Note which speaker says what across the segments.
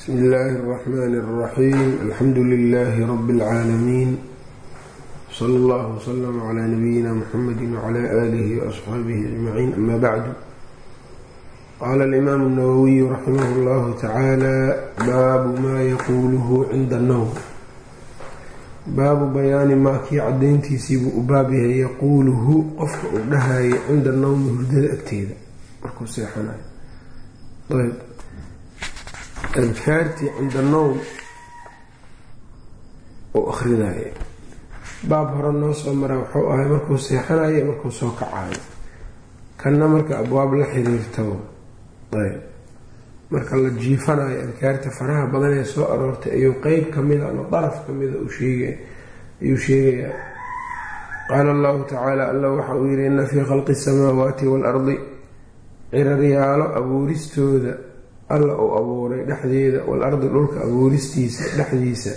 Speaker 1: bsmi illaahi اraxmaan اraxiim alxamdu lilaahi rabi اlcaalamiin sala allah wslm cla nabiyina muxamedi wcla aalihi waasxaabihi ajmaciin ama bacdu qaala alimaamu اnawowiyu raximah اllahu tacaala baabu maa yaquuluhu cinda annowm baabu bayaani maa kii cadayntiisiibuu u baab yahay yaquuluhu qofka uu dhahayo cinda nowmi hurdada agteeda markuu seexanayo ayb adkaartii cinda nowm uu akhrinaayo baab hore noo soo mara wuxuu ahay markuu seexanayo markuu soo kacayo kanna marka abwaab la xiriirtabo ayb. Marka la jiifanayo adkaarta faraha badan ee soo aroortay ayuu qeyb kamida ama daraf kamida ayuu sheegayaa qaala allahu tacaala alla waxa uu yihi ina fii khalqi asamaawaati waalardi ciraryaalo abuuristooda alla uu abuuray dhexdeeda walardi dhulka abuuristiisa dhexdiisa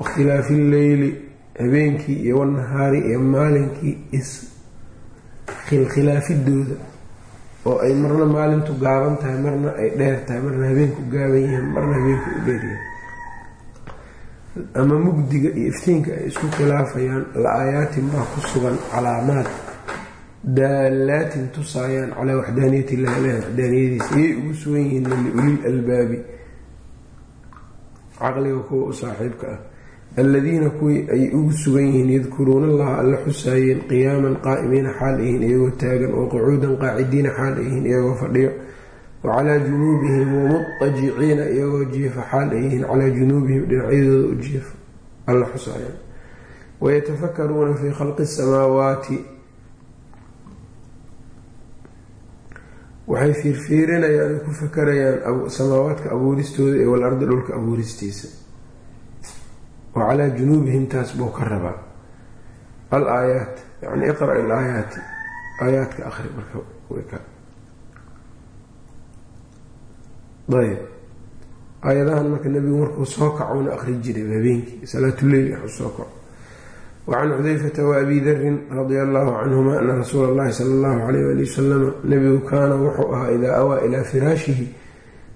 Speaker 1: wakhtilaafi illeyli habeenkii iyo wanahaari iyo maalinkii iskhilkhilaafidooda oo ay marna maalintu gaaban tahay marna ay dheer tahay marna habeenku gaaban yahay marna habeenku u dheeryahay ama mugdiga iyo iftiinka ay isku khilaafayaan la-aayaatin baa ku sugan calaamaad daalaatin tusaayaan calaa waxdaaniyat illahi ilahi waxdaaniyadiisa iyay ugu sugan yihiin liulil albaabi. Caqliga kuwa u saaxiibka ah. Alladiina kuwii ay ugu sugan yihiin yadkuruuna allaha alla xusaayeen qiyaaman qaa'imiina xaal yihiin iyagoo taagan oo qucuudan qaacidiina xaal yihiin iyagoo fadhiyo. Wa junuubihim wamudajiciina iyagoo jiifa xaal ay yihiin calaa junuubihim dhinacyadooda u jiifa. Alla xusaayeen. Wayatafakaruuna fii khalqi asamaawaati waxay fiirfiirinayaan ay ku fakarayaan samaawaadka abuuristooda ee walardi dhulka abuuristiisa. Wa calaa junuubihim taas buu ka rabaa. Al aayaat yani iqra' il aayaati aayaadka ahri marka ayb aayadahan marka nebigu markuu soo kacouna akhri jiray habeenkii salaatuleyl soo kaco wacan xudayfata waabi darin radia allahu canhuma ana rasuula allahi sala allahu alayh ali wasalama nebigu kaana wuxuu ahaa idaa awaa ilaa firaashihi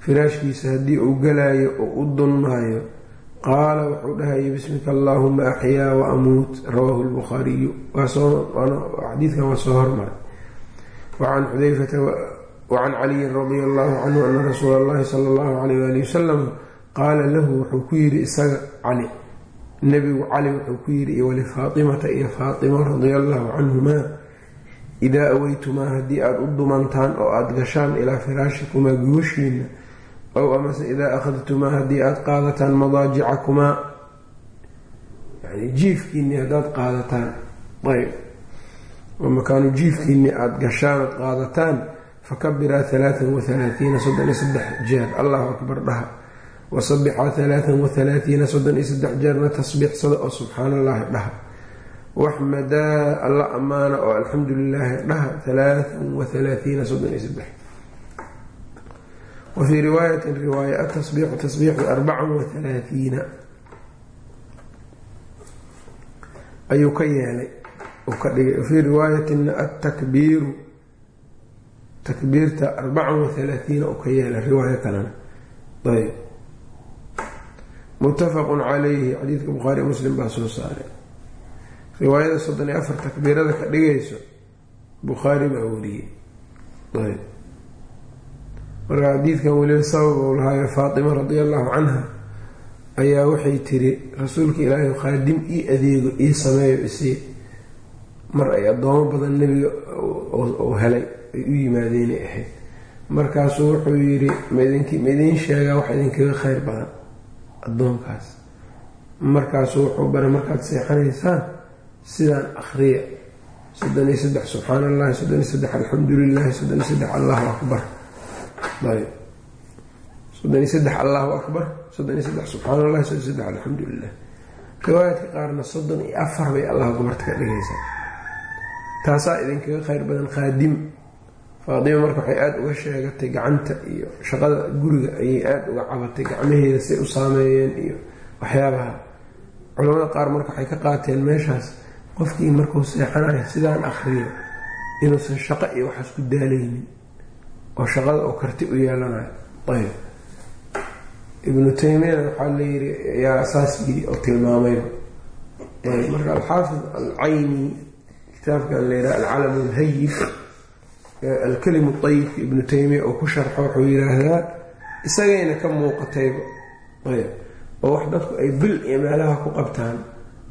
Speaker 1: firaashkiisa haddii uu galaayo oo u dunmaayo qaala wuxuu dhahayay bismika allaahuma axyaa wa amuut rawaahu lbukhaariyu xadiidkan waa soo hormaray wacan caliyin radia allahu canhu ana rasuula allahi sala allahu alayh ali wasalam qaala lahu wuxuu ku yidhi isaga cali nebigu cali wuxuu ku yidhi iyo walifaatimata iyo faatima radia allahu canhumaa idaa aweytumaa haddii aada u dumantaan oo aada gashaan ilaa firaashikumaa guushiina ow amase idaa akhadtumaa haddii aada qaadataan madaajicakumaa yani jiifkiinii haddaad qaadataan ayb makaanu jiifkiinii aada gashaan ood qaadataan fakabiraa halaatan wa halaatiina soddon iyo saddex jeer. Allahu akbar dhaha wasabixaa halaatan wa halaatiina soddon iyo saddex jeerna tasbiixsada oo subxaan allaahi dhaha waxmadaa alla ammaana oo alxamdu lilaahi dhaha halaatan wa halaatiina soddon iyo saddex wa fii riwaayatin riwaaya atasbiixu tasbiixu arbacan wa halaatiina ayuu ka yeelay ka dhigay wafii riwaayatina atakbiiru takbiirta arbacan wa halaatiina uu ka yeelay riwaayo kalena ayb muttafaqun calayhi xadiidka bukhaari muslim baa soo saaray. Riwaayada soddon iyo afar takbiirada ka dhigayso bukhaari baa wariyey. Ayb. Marka xadiidkan weliba sabab uu lahaayo faatima radia allahu canha ayaa waxay tiri rasuulka ilaahay khaadim ii adeego ii sameeyo isii mar ay addoomo badan nebiga uu helay ay u yimaadeenay ahayd. Markaasuu wuxuu yidhi madink ma idiin sheegaa wax idinkaga kheyr badan addoonkaas. Markaasuu wuxuu baray markaad seexanaysaan sidaan akhriya soddon iyo saddex subxaan allahi soddon iyo saddex alxamdu lilahi soddon iyo saddex allahu akbar. Ayb soddon iyo saddex allahu akbar. Soddon iyo saddex subxaan allahi soddon iyo saddex alxamdu lilah riwaayadka qaarna soddon iyo afar bay allah akbarta ka dhigaysaa. Taasaa idinkaga kheyr badan khaadim faatima marka waxay aada uga sheegatay gacanta iyo shaqada guriga ayay aada uga cabatay gacmaheeda say u saameeyeen iyo waxyaabaha. Culamada qaar marka waxay ka qaateen meeshaas qofkii markuu seexanayo sidaan akhriyo inuusan shaqo iyo waxaas ku daalaynin oo shaqada oo karti u yeelanayo. Ayb. Ibnu taymiyana waxaa layiri yaa saas yiri oo tilmaamayba marka alxaafid alcayni kitaabkan layidhaha alcalam alhayib alkalimu ayibka ibnu taymiya oo ku sharxo wuxuu yiraahdaa isagayna ka muuqatayba oo wax dadku ay bil iyo meelaha ku qabtaan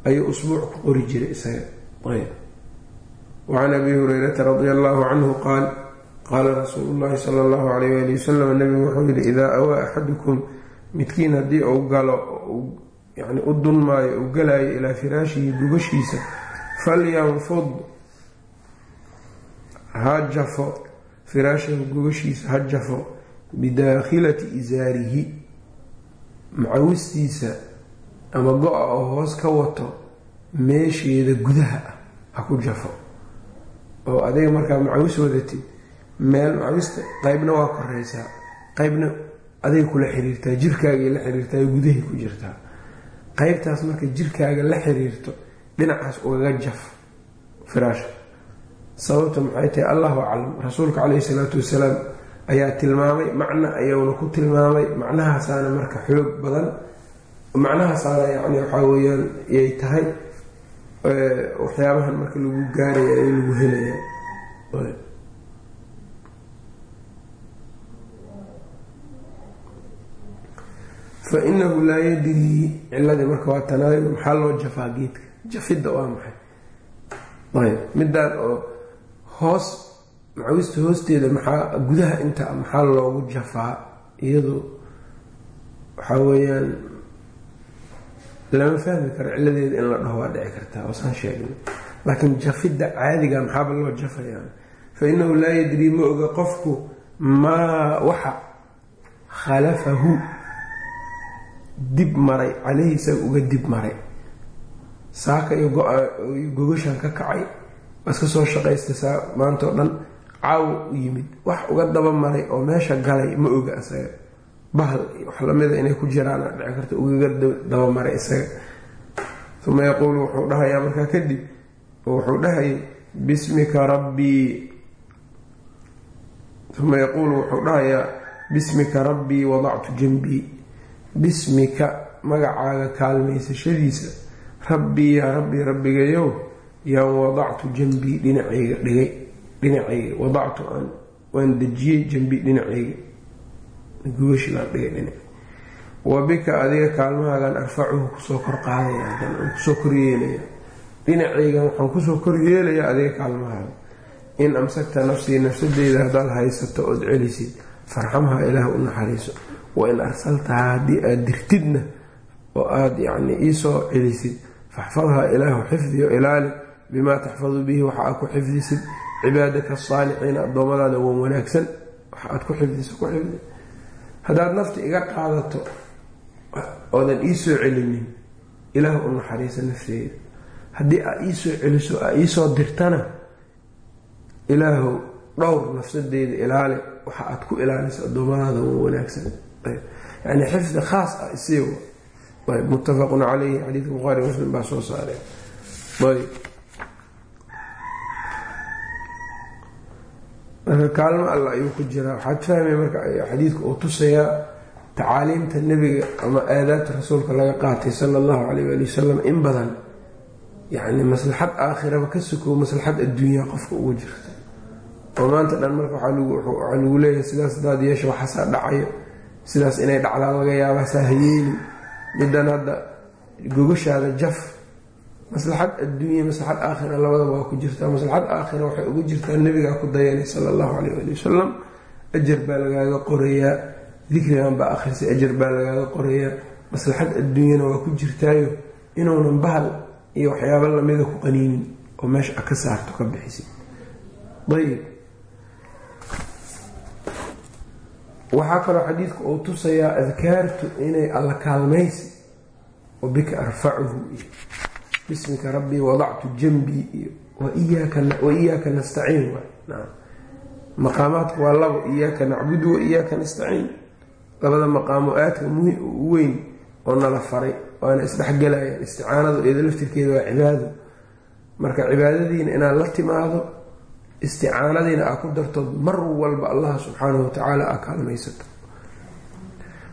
Speaker 1: ayuu usbuuc ku qori jiray isaga ayb wacan abi hurayrata radia allahu canhu qaal qaala rasuulu llahi sala allahu alayh wali wasalam nabigu wuxuu yihi idaa awaa axadukum midkiin haddii uu galo yani u dunmaayo uu galaayo ilaa firaashihi gubashiisa falyanfud ha jafo firaashahu gubashiisa ha jafo bidaakhilati isaarihi macawistiisa ama go-a oo hoos ka wato meesheeda gudaha ah ha ku jafo. Oo adiga markaa macawis wadatid meel macawista qeybna waa koreysaa qeybna aday kula xiriirtaa jirkaagay la xiriirtaa gudahay ku jirtaa. Qeybtaas marka jirkaaga la xiriirto dhinacaas ugaga jaf firaashka sababta maxay tahay allahu aclam rasuulka caleyhi salaatu wasalaam ayaa tilmaamay macna ayuuna ku tilmaamay macnahaasaana marka xoog badan macnahaasaana yani waxaa weyaan yay tahay waxyaabahan marka lagu gaaraya ee lagu helaya fa inahu laa yadrii ciladii marka waa tanaayo maxaa loo jafaa geedka? Jafidda waa maxay? Ayb midaan oo hoos macawista hoosteeda maxaa gudaha inta maxaa loogu jafaa iyadoo waxaa weeyaan lama fahmi karo ciladeeda in la dhaho waa dhici kartaa oosaan sheegnay. Laakiin jafidda caadiga maxaaba loo jafayaa fa inahu laa yadrii ma oga qofku maa waxa khalafahu dib maray caleyhi isaga uga dib maray. Saaka iyo gogashan ka kacay waa iska soo shaqaysta saa maantao dhan caawo u yimid. Wax uga daba maray oo meesha galay ma oga isaga. Bahal wax lamida inay ku jiraan dhici karta ugaga dabamaray isaga. Uma yaquulu wuxuu dhahayaa markaa kadib wuxuu dhahayay bismika rabbii uma yaquulu wuxuu dhahayaa bismika rabbii wadactu janbii bismika magacaaga kaalmaysashadiisa. Rabbii yaa rabbii rabbigayow yaan wadactu janbii dhinacayga dhigay dhinacayga. Wadactu aan waan dejiyey janbii dhinacayga. Gugashi baan dhigay dhinac. Wa adiga kaalmahaagaan arfacuhu ku soo kor qaadaya ku soo koryeelaya dhinacaygan waxaan ku soo koryeelayaa adiga kaalmahaaga. In amsakta nafsii nafsadeyda haddaad haysato ood celisid farxamhaa ilaah u naxariiso. Wain arsaltahaa haddii aada dirtidna oo aada yacni iisoo celisid faxfadhaa ilaahu xifdiyo ilaali bimaa taxfadu bihi waxa aad ku xifdisid. Cibaadaka asaalixiina addoommadaada wan wanaagsan waxa aad ku xifdiso ku xifdi. Haddaad nafta iga qaadato oodan iisoo celinin ilaah u naxariisa nafteeda. Haddii aa iisoo celiso aa iisoo dirtana ilaahu dhowr nafsadeeda ilaali waxa aad ku ilaaliso addoommadaada wan wanaagsan. Yani xifdi khaas ah isii muttafaqun caleyhi xadiidka buhaari muslim baa soo saareen marka kaalmo alla ayuu ku jiraa. Waxaad fahmay marka xadiidka uu tusayaa tacaaliimta nebiga ama aadaabta rasuulka laga qaatay sala allahu caleyh waali wasalam in badan. Yacni maslaxad aakhiraba ka sokow maslaxad adduunyaa qofka ugu jirta. Oo maanta dhan marka waxaa lagu leeyahay sidaas daad yeesha waxaasaa dhacayo sidaas inay dhacdaan laga yaabaa saa hayeeli. Middan hadda gogashaada jaf maslaxad adduunya maslaxad aakhira labadaba waa ku jirtaa maslaxad aakhira waxay ugu jirtaa nebigaa ku dayanay sala allahu caleyh ali wasalam ajar baa lagaaga qorayaa. Dikrigan baa akhrisay ajar baa lagaaga qorayaa. Maslaxad adduunyana waa ku jirtaayo inuunan bahal iyo waxyaabo lamida ku qaniinin oo meesha a ka saarto ka bixisid ayib waxaa kaloo xadiidku uu tusayaa adkaartu inay alla kaalmaysi wa bika arfacuhu bismika rabbii wadactu janbii iyo wa iyaaka nastaciin maqaamaadku waa labo iyaaka nacbudu wa iyaaka nastaciin. Labada maqaamo aadka u weyn oo nala faray waana isdhexgelayaan isticaanadu iyado laftirkeeda waa cibaado marka cibaadadiina inaad la timaado isticaanadiina aa ku dartood mar walba allah subxaanahu watacaala aa kaalmaysato.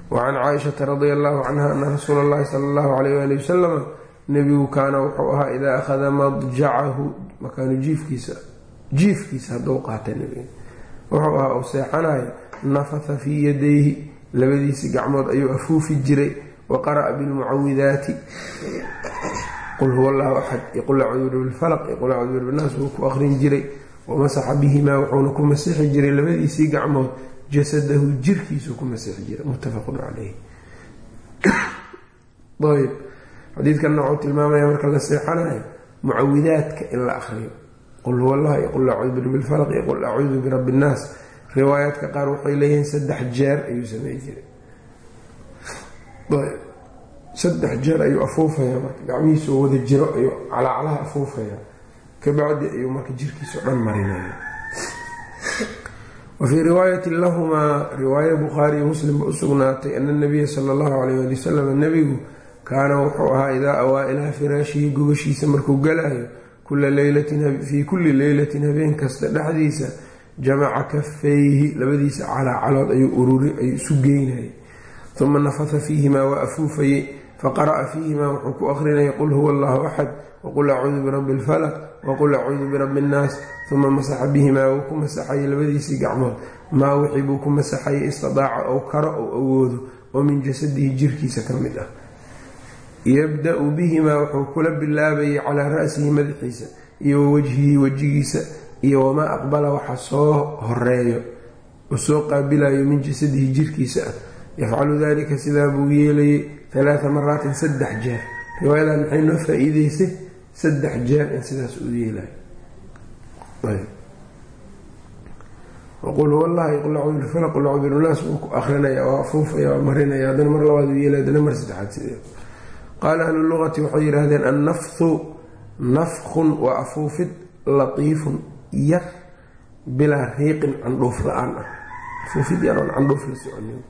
Speaker 1: Wacan caaishata radia allahu canha ana rasuula allahi sala allahu alayh ali wasalama nebigu kaana wuxuu ahaa idaa akhada madjacahu makaanu jiifkiisa jiifkiisa hadduu qaata nebiga. Wuxuu ahaa uu seexanayo nafatha fii yadayhi labadiisi gacmood ayuu afuufi jiray wa qara'a bilmucawidaati. Qul huwa allahu axad iqul acuudu bilfalaq iqul acuudu bilbinaas wuu ku aqrin jiray. Wamasaxa bihimaa wuxuuna ku masixi jiray labadiisii gacmood jasadahu jirkiisuu ku masixi jiray. Muttafaqun caleyh ayb xadiidkanna wuxuu tilmaamaya marka la seexanayo mucawidaadka in la akriyo qul huwa allah iyo qul acuudu bilfalaq iyo qul acuudu birabbi innaas riwaayaadka qaar waxay leeyihiin saddex jeer ayuu samey jiray. Saddex jeer ayuu afuufayaa marka gacmihiisoo wada jiro ayuu calaacalaha afuufayaa kabacdi ayuu marka jirkiisao dhan marinaya wafii riwaayati lahumaa riwaaye bukhaariyo muslimba u sugnaatay ana nabiya sala allahu calayh ali wasalam nebigu kaana wuxuu ahaa idaa awaa ilaa firaashihi gogashiisa markuu leylatin fii kulli leylatin habeen kasta dhexdiisa jamaca kafayhi labadiisa calaacalood ayuu ururi ayuu isu geynayay uma nafatha fiihimaa waa afuufayey faqara'a fiihimaa wuxuu ku aqrinayay qul huwa allahu axad waqul acuudu birabbi alfalaq waqul acuudu birabbi innaas uma masaxa bihimaa wuu ku masaxayay labadiisii gacmood. Maa wixii buu ku masaxayay istidaaca ou karo ou awoodo oo min jasadihi jirkiisa ka mid ah yabda-u bihimaa wuxuu kula bilaabayay calaa ra'sihi madaxiisa iyo wa wajhihi wejigiisa iyo wamaa aqbala waxa soo horeeyo oo soo qaabilayo min jasadihi jirkiisa. Ah yafcalu dalika sidaa buu yeelayay alaaa maraatin saddex jeer. Riwaayadan maxay noo faa-iideysay saddex jeer in sidaas uu yeelayo qul huwa allahi qul acuudu bifalaq qul acuudu binaas wuu ku akrinaya waa afuufaya waa marinaya haddana mar labaad uu yeelay haddana mar saddexaad sidee qaala ahlu lugati waxay yidhaahdeen annafhu nafkhun waa afuufid latiifun yar bilaa riiqin candhuuf la'aan ah. Afuufid yaroon candhuuf la soconin.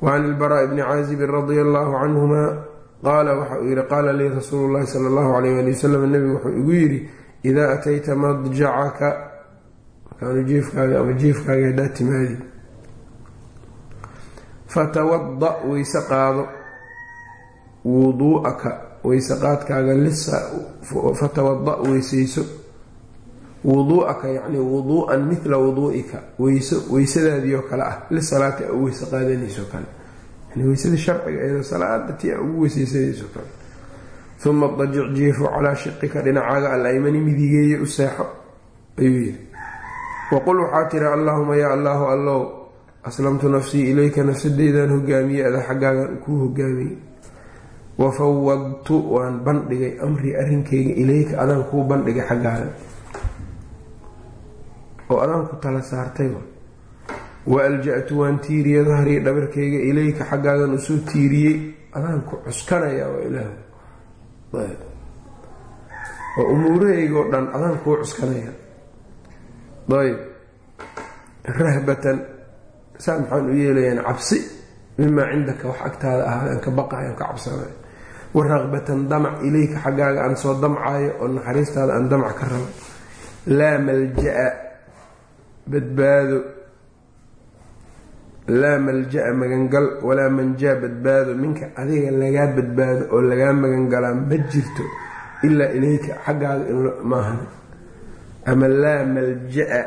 Speaker 1: Wacan ilbaraa bni caazibin radia allaahu canhuma qaala waxa uu yihi qaala lii rasuulu llahi sala allahu alayh ali wasalam nebigu wuxuu igu yidhi idaa atayta madjacaka makaanu jiifkaaga ama jiifkaaga haddaa timaadi fatawada weyse qaado wuduu'aka weyse qaadkaaga fatawada weyseyso wuduu'aka yacni wuduu'an mithla wuduu'ika weyso weysadaadiioo kale ah lisalaati a u weyse kale yani weysada sharciga iyadoo salaada tii a ugu weyseysanayso kale uma dajic jiifo calaa shiqika dhinacaaga alaymani midigeeye u seexo ayuu yidhi. Waqul waxaa tiri allaahuma yaa allaahu allow aslamtu nafsii ilayka nafsadeydaan hogaamiyey ada xaggaagan kuu hogaamiyey wafawadtu waan bandhigay amrii arrinkayga ilayka adaan kuu bandhigay xaggaaga oo adaan ku tala saartayba wa alja-tu waan tiiriyey dahrii dhabarkayga ilayka xaggaagan u soo tiiriyey adaan ku cuskanayaa waa ilaah oo umuurahayga oo dhan adaan kuu cuskanaya ayb rahbatan saa maxaan u yeelayaan cabsi mimaa cindaka wax agtaada ahaada aan ka baqayo aan ka cabsanayo wa raqbatan damac ilayka xaggaaga aan soo damcayo oo naxariistaada aan damac ka rabo. Laa malja-a badbaado. Laa malja-a magangal walaa manjaa badbaado. Minka adiga lagaa badbaado oo lagaa magangalaa ma jirto ilaa ilayka xaggaaga maahan ama laa malja-a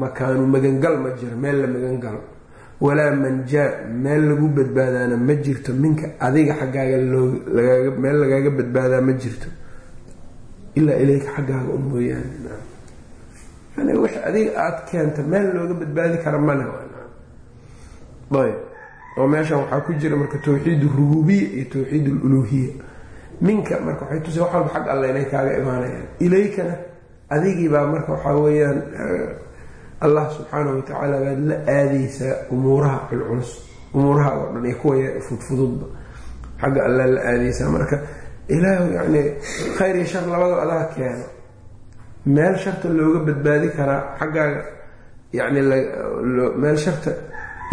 Speaker 1: makaanu magangal ma jiro meel la magangalo walaa manjaa meel lagu badbaadaana ma jirto minka adiga xaggaaga meel lagaaga badbaadaa ma jirto. Ilaa ilayka xaggaaga u mooyaane. Wix adiga aada keenta meel looga badbaadi kara male ayb. Oo meeshan waxaa ku jira marka towxiid rububiya iyo towxiid aluluuhiya minka marka waxay tusa wax walba xag alle inay kaaga imaanayaan. Ilaykana adigiibaa marka waxaa weeyaan allah subxaana wa tacaala la aadaysaa umuuraha culculus. Umuuraha oo dhan iyo kuwa fudfududba xagga alla la aadaysaa. Marka ilaahu yacni khayr iyo shar labada adaa keeno. Meel sharta looga badbaadi karaa xaggaaga yacni meel sharta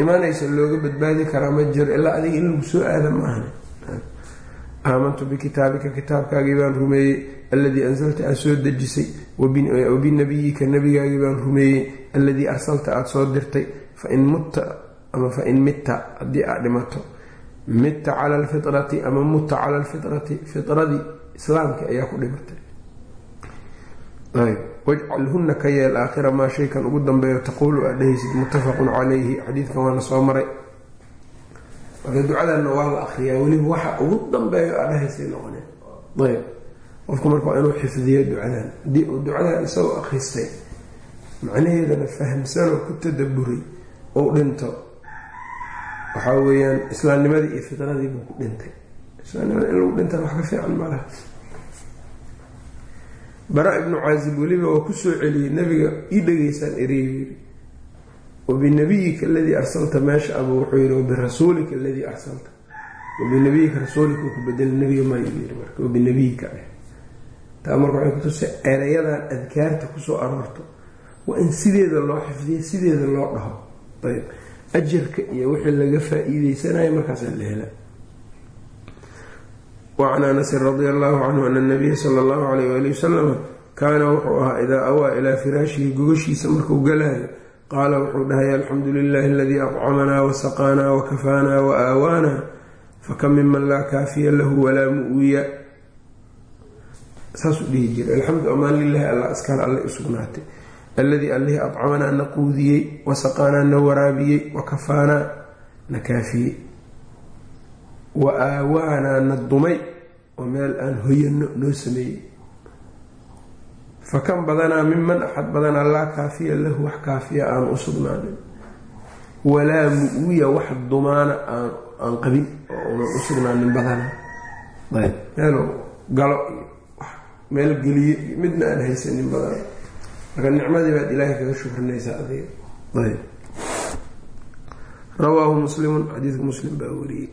Speaker 1: imanaysa looga badbaadi karaa ma jiro ilaa adiga in lagu soo aada ma ahna aamantu bikitaabika kitaabkaagii baan rumeeyey alladii ansalta aada soo dejisay wabinabiyika nabigaagii baan rumeeyey alladii arsalta aada soo dirtay fain mutta ama fa in mitta haddii aad dhimato. Mitta cala alfitrati ama mutta cala alfitrati fitradii islaamka ayaa ku dhimatay. Wajcalhuna ka yeel aakhira maa shaykan ugu dambeeyo taquulu aad dhehaysid muttafaqun calayhi xadiidkan waana soo maray. Marka ducadanna waa la akriyaa weliba waxa ugu dambeeyo aad dhahaysay noqoneen qofku marka waa inuu xifdiyo ducadan ducadan isagoo akhristay macnaheedana fahamsanoo ku tadaburay ou dhinto. Waxaa weeyaan islaamnimadii iyo fitradii buu ku dhintay. Islaamnimada in lagu dhintana wax ka fiican malaha bara ibnu caazib weliba waa ku soo celiyey nabiga ii dhegeysaan erey yiri wabinabiyika aladii arsalta meesha abuu wuxuu yii wabirasuulika aladii arsalta. Wabinabiyika rasuulika ku bedela nabiga mayuu yiri marka wabinabiyika ah taa marka waxay kutusay erayadan adkaarta ku soo aroorto waa in sideeda loo xifdiya sideeda loo dhaho. Ayb. Ajarka iyo wixii laga faa-iideysanayo markaasaa la hela wacan anasin radia allahu canhu ana nabiya sala allahu alayh waali wasalama kaana wuxuu ahaa idaa awaa ilaa firaashihi gogashiisa markuu galaayo qaala wuxuu dhahay alxamdu lilahi aladii accamanaa wasaqaanaa wakafaanaa wa aawaanaa fakam miman laa kaafiya lahu walaa mu'wiya saasuu dhihi jiray. Alxamdu amaan lilahi alla askaar alle usugnaatay alladii allihii adcamanaa na quudiyey wasaqaanaa na waraabiyey wakafaanaa na kaafiyey. Wa aawaanaa na dumay oo meel aan hoyano noo sameeyey. Fakan badanaa miman axad badanaa laa kaafiya lahu wax kaafiya aan u sugnaanin. Walaa mu-wiya wax dumaana aan qabin oo unan u sugnaanin badanaa. Ayb meel galo meel geliye midna aan haysanin badan marka nicmadii baad ilaahay kaga shukrinaysaa adiga ayb. Rawaahu muslimun xadiidka muslim baa wariyey.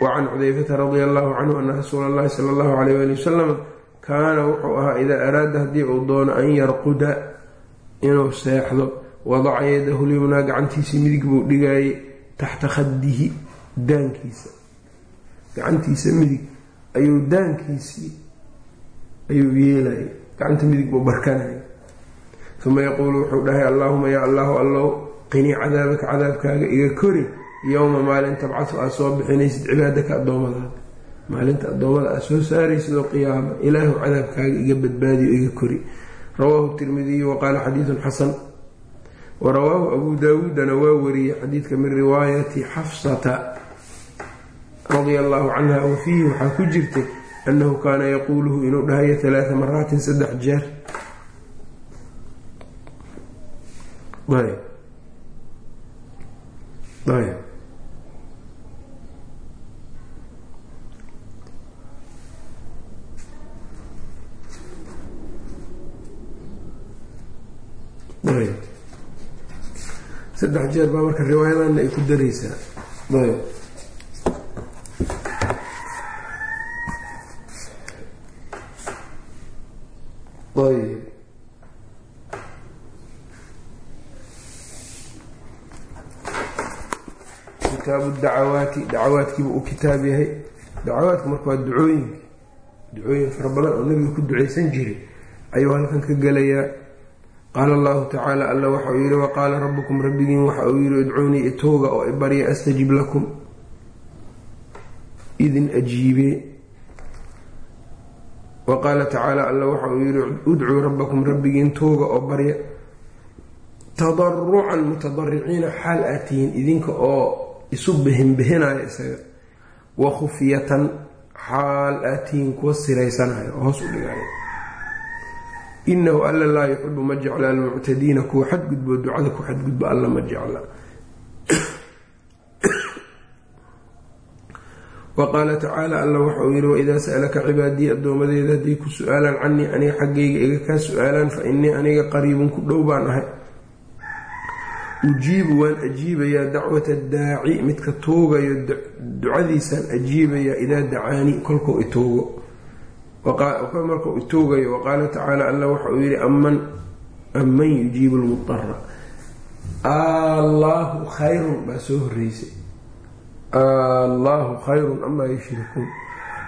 Speaker 1: Wacan xudayfata radia allahu canhu ana rasuula allahi sala allahu alayh ali wasalam kaana wuxuu ahaa idaa araada haddii uu doono an yarquda inuu seexdo wadaca yadahu lyumnaa gacantiisii midig buu dhigaayay taxta khadihi daankiisa. Gacantiisa midig ayuu daankiisii ayuu yeelayay gacanta midig buu barkanaya uma yaquulu wuxuu dhahay allaahuma yaa allahu allow qinii cadaabaka cadaabkaaga iga kori yowma maalin tabcadu aad soo bixinaysid cibaadaka addoommadaada maalinta addoommada aad soo saaraysid oo qiyaama ilaahu cadaabkaaga iga badbaadiyo iga kori. Rawaahu tirmidiyu waqaala xadiidun xasan. Wa rawaahu abuu daawuudana waa wariyey xadiidka min riwaayati xafsata radia allahu canha wa fiihi waxaa ku jirtay annahu kaana yaquuluhu inuu dhahayo talaata maraatin saddex jeer. Saddex jeer baa marka riwaayadana ay ku daraysaa ayb kitaabu dacawaati dacawaadkiiba uu kitaab yahay. Dacawaadka marka waa ducooyinka ducooyin fara badan oo nabiga ku ducaysan jiray ayuu halkan ka gelayaa qaala allahu tacaala alla waxa uu yihi waqaala rabbukum rabbigiin waxa uu yihi idcuunii itooga oo ibarya astajib lakum idin ajiibee wa qaala tacaala alla waxa uu yihi udcuu rabbakum rabbigiin tooga oo barya. Tadarucan mutadariciina xaal aad tihiin idinka oo isu behinbehinaya isaga. Wa khufyatan xaal aad tihiin kuwa siraysanayo. Oo hoos u dhigaya inahu alla laa yuxibu ma jecla almuctadiina kuwa xadgudbo ducada ku xadgudbo alla ma jecla wa qaala tacaala alla waxa uu yihi waidaa sa'alaka cibaadii addoomadeeda hadday ku su'aalaan canii aniga xaggayga iga kaa su'aalaan fa innii aniga qariibun ku dhow baan ahay. Ujiibu waan ajiibayaa dacwata daaci midka tuugayo ducadiisaan ajiibayaa idaa dacaanii kolkuu itoogo markuu itoogayo waqaala tacaala alla waxa uu yihi aman aman yujiibu lmudara allaahu khayrun baa soo horeysay allaahu khayrun amaa yushrikuun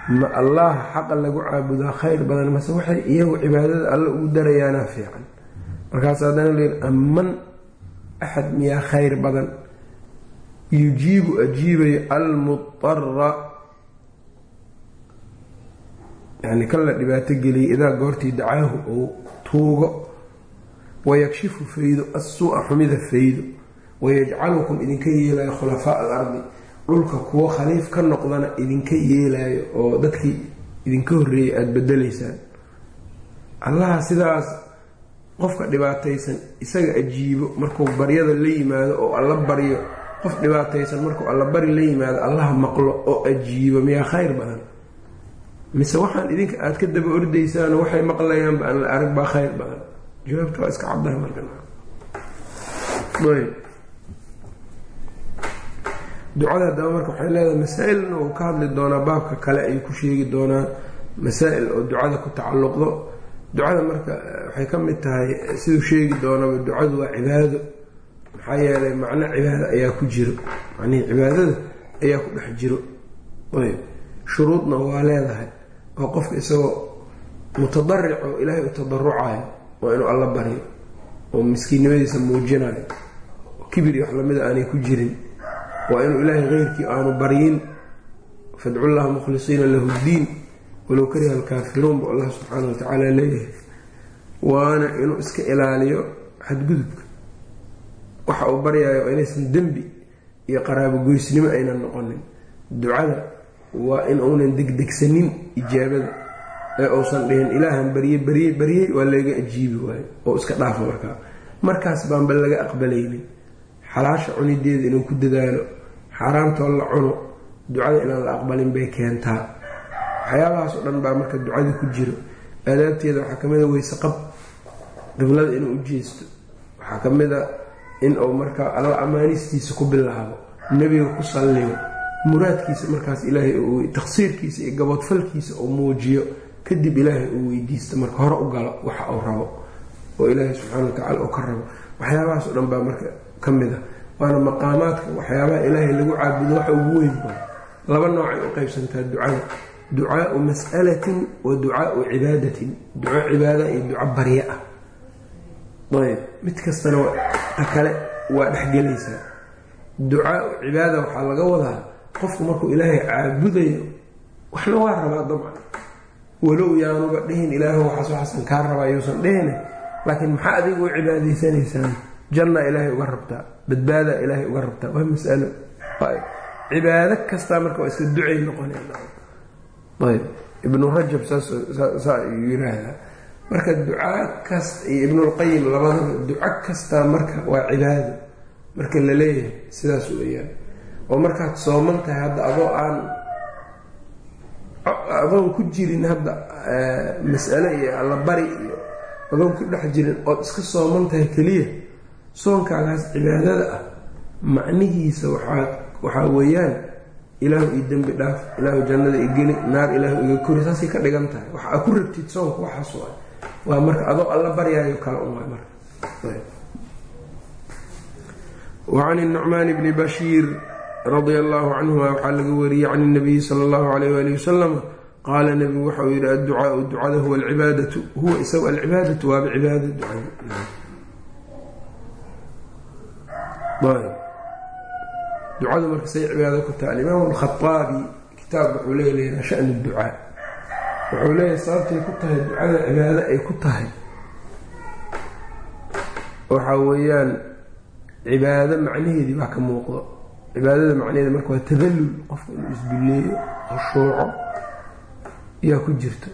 Speaker 1: ma allaha xaqa lagu caabudaa khayr badan mase waxay iyagu cibaadada alle ugu darayaanaa fiican. Markaas haddana leyi aman axad miyaa khayr badan? Yujiibu ajiibayo almudara yani kan la dhibaato geliyay idaa goortii dacaahu uu tuugo wayakshifu faydo assuu'a xumida faydo wayajcalukum idinka yeelayo khulafaa alardi dhulka kuwo khaliif ka noqdana idinka yeelayo oo dadkii idinka horreeyay aada bedelaysaan. Allaha sidaas qofka dhibaataysan isaga ajiibo markuu baryada la yimaado oo alla baryo qof dhibaataysan markuu alla bari la yimaado allaha maqlo oo ajiibo miyaa khayr badan? Mise waxaan idinka aada ka daba ordaysaano waxay maqlayaanba aan la arag baa khayr badan? Jawaabta waa iska caddaha marka ducada haddaba marka waxay leedahay masaa-ilna uu ka hadli doonaa baabka kale ayuu ku sheegi doonaa masaa-il oo ducada ku tacalluqdo. Ducada marka waxay ka mid tahay siduu sheegi doonaba ducadu waa cibaado. Maxaa yeelay macno cibaado ayaa ku jiro. Macnihii cibaadada ayaa ku dhex jiro. Ayb. Shuruudna waa leedahay oo qofka isagoo mutadaric oo ilaahay u tadarucayo waa inuu alla baryo oo miskiinnimadiisa muujinayo. Kibir iyo wax lamida aanay ku jirin waa inuu ilaahay keyrkii aanu baryin. Fadcu llaha mukhlisiina lahu ddiin walow kariha alkaafiruun buu allah subxaana wa tacaala leeyahay. Waana inuu iska ilaaliyo xadgudubka. Waxa uu baryayo oo inaysan dembi iyo qaraabo goysnimo aynan noqonin. Ducada waa in uunan degdegsanin ijaabada. Ee uusan dhihin ilaahan barye barye baryey waa laga ajiibi waayo. Oo iska dhaafa markaa. Markaas baanba laga aqbalaynin. Xalaasha cunideeda inuu ku dadaalo xaaraantoo la cuno ducada inaan la aqbalin bay keentaa. Waxyaabahaas oo dhan baa marka ducada ku jiro. Aadaabteeda waxaa ka mid a weyse qiblada inuu u jeesto waxaa ka mid a in uu markaa alla amaanistiisa ku bilaabo nebiga ku salliyo muraadkiisa markaas ilaahay taqsiirkiisa iyo gaboodfalkiisa uu muujiyo kadib ilaahay uu weydiisto marka hore u galo waxa uu rabo oo ilaahay subxaana wa tacala uu ka rabo. Waxyaabahaas oo dhan baa marka ka mid a waana maqaamaadka waxyaabaha ilaahay lagu caabudo waxa ugu weyn ba laba noocay u qaybsantaa ducada. Ducaau mas'alatin wa ducaau cibaadatin. Duco cibaada iyo duco barye ah. Ayb mid kastana ta kale waa dhexgelaysaa ducaau cibaada waxaa laga wadaa qofku markuu ilaahay caabudayo waxna waa rabaa dabcan. Walow yaanuba dhihin ilaahu waxaas waxaasan kaa rabaa yuusan dhihine laakiin maxaa adiga u cibaadaysanaysaan jannaa ilaahay uga rabtaa badbaadaa ilaahay uga rabtaa waa masalo. Cibaado kastaa marka waa iska ducay noqonayb ibnu rajab saa yiraahdaa marka ducaa kasta iyo ibnulqayim labadaba duco kastaa marka waa cibaado. Marka la leeyahay sidaas weyaan oo markaad sooman tahay hadda adoo aan adoon ku jirin hadda mas'ale iyo allabari iyo adoon ku dhex jirin ood iska sooman tahay keliya soonkaagaas cibaadada ah macnihiisa waxaa weeyaan ilaahu io dembi dhaaf ilaahu jannada igeli naar ilaahu iga kori saasay ka dhigan tahay. Waxaa ku rabtid soonka waxaas ah waa marka adoo alla baryaayo kala unwa marka. An nucmaan bni bashiir radia allaahu canhuma waxaa laga wariyey can inabiyi sala allahu alayh wali wasalam qaala nebigu waxauu yidhi adducaau ducada huwa alcibaadatu huwa isagu alcibaadatu waaba cibaada ducada ducadu marka say cibaado ku taha alimaam alkhaaabi kitaab wuxuu leeyahay shani ducaa wuxuu leeyahay sababtay ku tahay ducada cibaado ay ku tahay. Waxa weeyaan cibaado macnaheedii baa ka muuqdo. Cibaadada macnaheedi marka waa tadallul qofka inuu isdulleeyo khushuuco yaa ku jirto.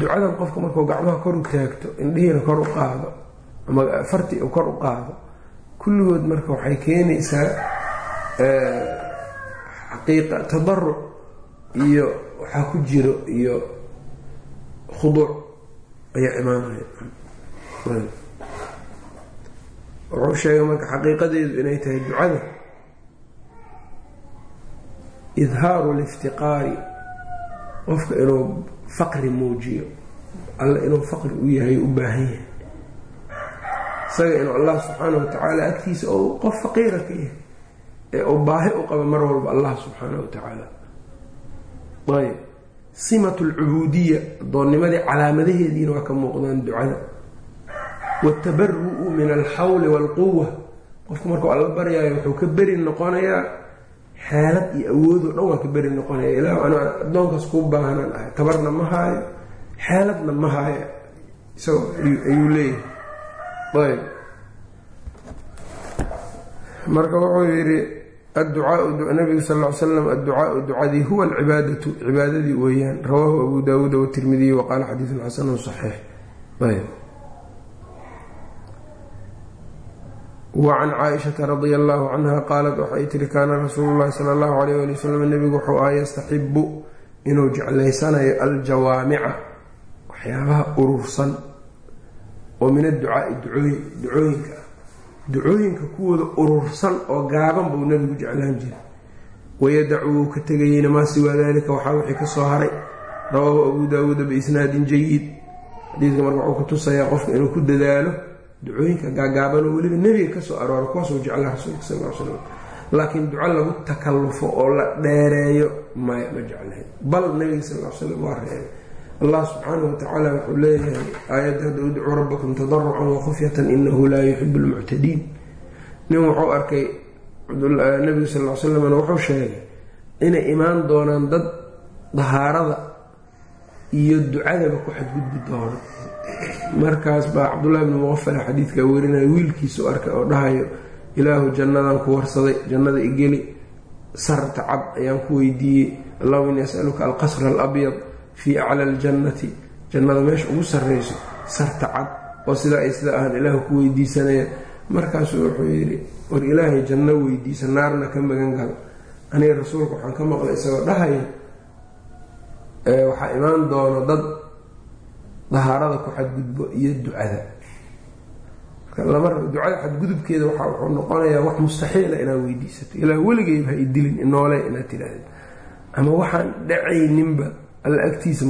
Speaker 1: Ducadan qofka markuu gacmaha kor u taagto indhihiina kor u qaado ama farti kor u qaado kulligood marka waxay keenaysaa xaqiiqa tadaruc iyo waxaa ku jiro iyo khuduuc ayaa imaanaya wuxuu sheegay marka xaqiiqadeedu inay tahay ducada. Idhaaru liftiqaari qofka inuu faqri muujiyo alla inuu faqri u yahay u baahan yahay isaga inuu allah subxaana wa tacaala agtiisa ou qof faqiira ka yahay ee uu baahi u qaba mar walba allah subxaana wa tacaala. Ayb simatu alcubuudiya addoonnimadii calaamadaheediina waa ka muuqdaan ducada. Watabaru'u min alxawli waalquwa qofku markuu alla baryaayo wuxuu ka beri noqonayaa xeelad iyo awoodoo dhan waa ka beri noqonaya ilaah anu addoonkaas kuu baahanaan ahay. Tabarna ma haayo xeeladna ma haayo. Isagoo ayuu leeyahay marka wuxuu yidhi nabigu sal ly slam adducaau ducadii huwa alcibaadatu. Cibaadadii weeyaan. Rawaahu abu daawuuda watirmidiy waqaala xadiidun xasanun saxiix. Wacan caaishata radia allahu canha qaalat waxay tiri kaana rasuulu llahi sala allahu alayh ali wasalam nebigu wuxuu aha yastaxibu inuu jeclaysanayo aljawaamica. Waxyaabaha urursan oo min adducaai ducooyinka ah. Ducooyinka kuwooda urursan oo gaaban buu nebigu jeclaan jiray. Wayadacu ka tegayeyna maa siwaa dalika waxaa wixii ka soo haray. Rawaahu abu daawuuda biisnaadin jayid xadiidka marka wuxuu ku tusayaa qofka inuu ku dadaalo ducooyinka gaagaaban oo weliba nebiga ka soo aroora kuwaasuu jeclaa rasuulka sal l slam laakiin duco lagu takallufo oo la dheereeyo maya ma jeclahay. Bal nebiga sal l slam waa reebay allah subxaana watacaala wuxuu leeyahay aayadda hadda udcuu rabbakum tadarucan wakhufyatan inahu laa yuxibu lmuctadiin nin wuxuu arkay nebigu sal l slamna wuxuu sheegay inay imaan doonaan dad dahaarada iyo ducadaba ku xadgudbi doono markaas baa cabdullahi bni muqafala xadiidkaa werinaya wiilkiisu arkay oo dhahayo ilaahu jannadaan ku warsaday jannada igeli sarta cad ayaan ku weydiiyey. Allahuma innii asaluka alqasra alabyad fii acla aljannati jannada meesha ugu sarreyso sarta cad oo sidaa ay sida ahaan ilaahu ku weydiisanaya markaasuu wuxuu yidhi war ilaahay janno weydiisa naarna ka magan gal aniga rasuulka waxaan ka maqlay isagoo dhahaya waxaa imaan doono dad dahaarada ku xadgudbo iyo ducada. Ducada xadgudubkeeda waxa wuxuu noqonayaa wax mustaxiila inaad weydiisato ilaa weligeyba ha idilin inoole inaad tiraahda ama waxaan dhacayninba alla agtiisa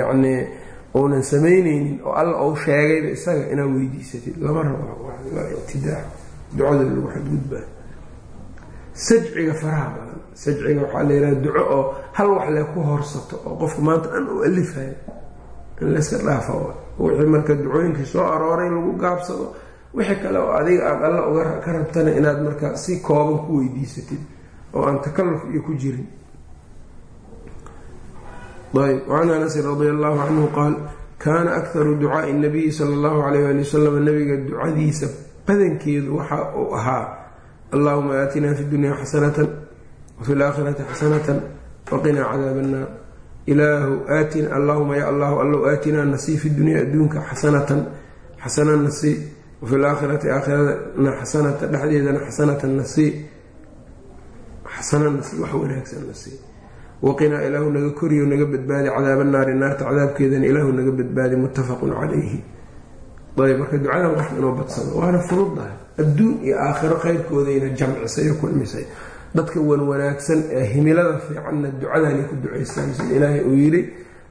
Speaker 1: yani uunan samaynaynin oo alla ou sheegayba isaga inaad weydiisatid. Lama rabo waa ictidaa ducada lagu xadgudbaa sajciga faraha badan. Sajciga waxaa layidhaha duco oo hal wax lee ku horsato oo qofka maanta dhan u alifayo in layska dhaafa wixii marka ducooyinkii soo arooray lagu gaabsado. Wixii kale oo adiga aada alla uga ka rabtana inaad marka si kooban ku weydiisatid oo aan takalluf iyo ku jirin ayb wacan anasin radi allahu canhu qaal kaana akharu ducaai nabiyi sala allahu alayh ali wasalam nabiga ducadiisa badankeedu waxa uu ahaa allahuma aatinaa fi dunya xasanatan wafi laakhirati xasanatan waqinaa cadaab annaar ilaahu aatina allahuma ya allahu allow aatinaa nasii fi dunya adduunka xasanatan xasana nasii wafi laakhirati aakhiradana xasanata dhexdeedana xasanatan nasii xasana nasii wax wanaagsan nasii waqinaa ilaahu naga koriyo naga badbaadi cadaaba naari naarta cadaabkeedana ilaahu naga badbaadi muttafaqun calayhi ayb marka ducadan qof inuu badsado waana furudahay adduun iyo aakhiro qeyrkoodayna jamcisay oo kulmisay dadka wan wanaagsan ee himilada fiicanna ducadanay ku ducaystaan sida ilaahay uu yidhi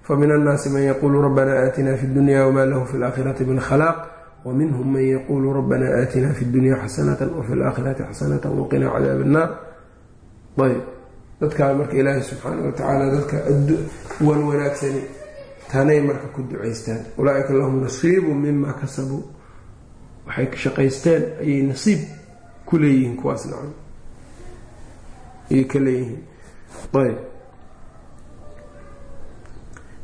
Speaker 1: fa min annaasi man yaquulu rabbanaa aatinaa fi dunya wmaa lahu fi laakhirati min khalaaq waminhum man yaquulu rabbanaa aatinaa fi dunya xasanatan wafi laakhirati xasanatan waqinaa cadaab annaar ayb dadkaa marka ilaahay subxaana watacaala dadka wan wanaagsani tanay marka ku ducaystaan. Ulaaika lahum nasiibu mima kasabuu waxay shaqaysteen ayay nasiib ku leeyihiin kuwaas nacan ayay ka leeyihiin. Ayb.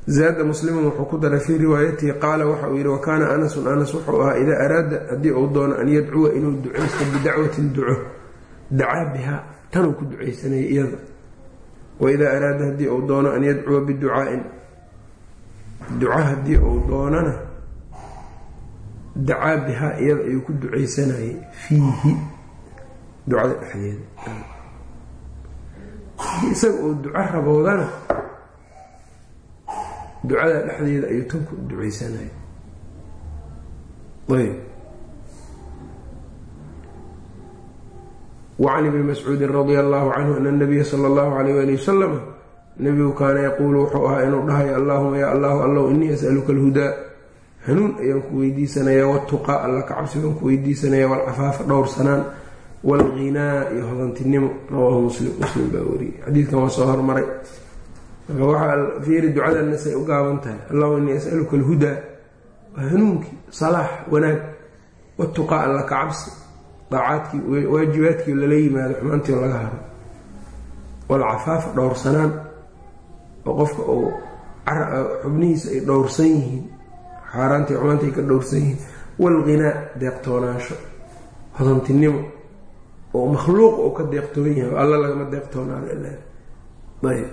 Speaker 1: Zaada muslimun wuxuu ku daray fii riwaayatihi qaala waxa uu yihi wakaana anasun anas wuxuu ahaa idaa araada haddii uu doono an yadcuwa inuu ducaysto bidacwatin duco dacaa bihaa tanuu ku ducaysanayay iyada waidaa araada haddii uu doono an yadcuwa biducaain. Duca haddii uu doonana dacaa bihaa iyada ayuu ku ducaysanayay fiihi. Ducada dhexdeeda. Isaga uu duco raboodana ducada dhexdeeda ayuu tan ku ducaysanayay. Ayb wacan ibni mascuudin radia allahu canhu ana nabiya sala allahu alayh ali wasalam nabigu kaana yaquulu wuxuu ahaa inuu dhahayo allahuma yaa allahu allow innii asaluka alhudaa hanuun ayaan ku weydiisanaya watuqaa alla ka cabsi baan ku weydiisanaya walcafaafa dhowrsanaan walghinaa iyo hodantinimo rawaahu muslim muslim baa wariyey xadiidkan waa soo hormaray marka waxaa fiiri ducadanna say u gaaban tahay allahuma innii asaluka alhudaa hanuunkii salaax wanaag watuqaa alla ka cabsi daacaadkii waajibaadkii lala yimaado xumaantii laga haro walcafaafa dhowrsanaan oo qofka uu xubnihiisa ay dhowrsan yihiin xaaraantii xumaanta ay ka dhowrsan yihiin. Walghinaa deeqtoonaansho hodantinimo oo makhluuq uu ka deeqtoon yahay alla lagama deeqtoonaado ayb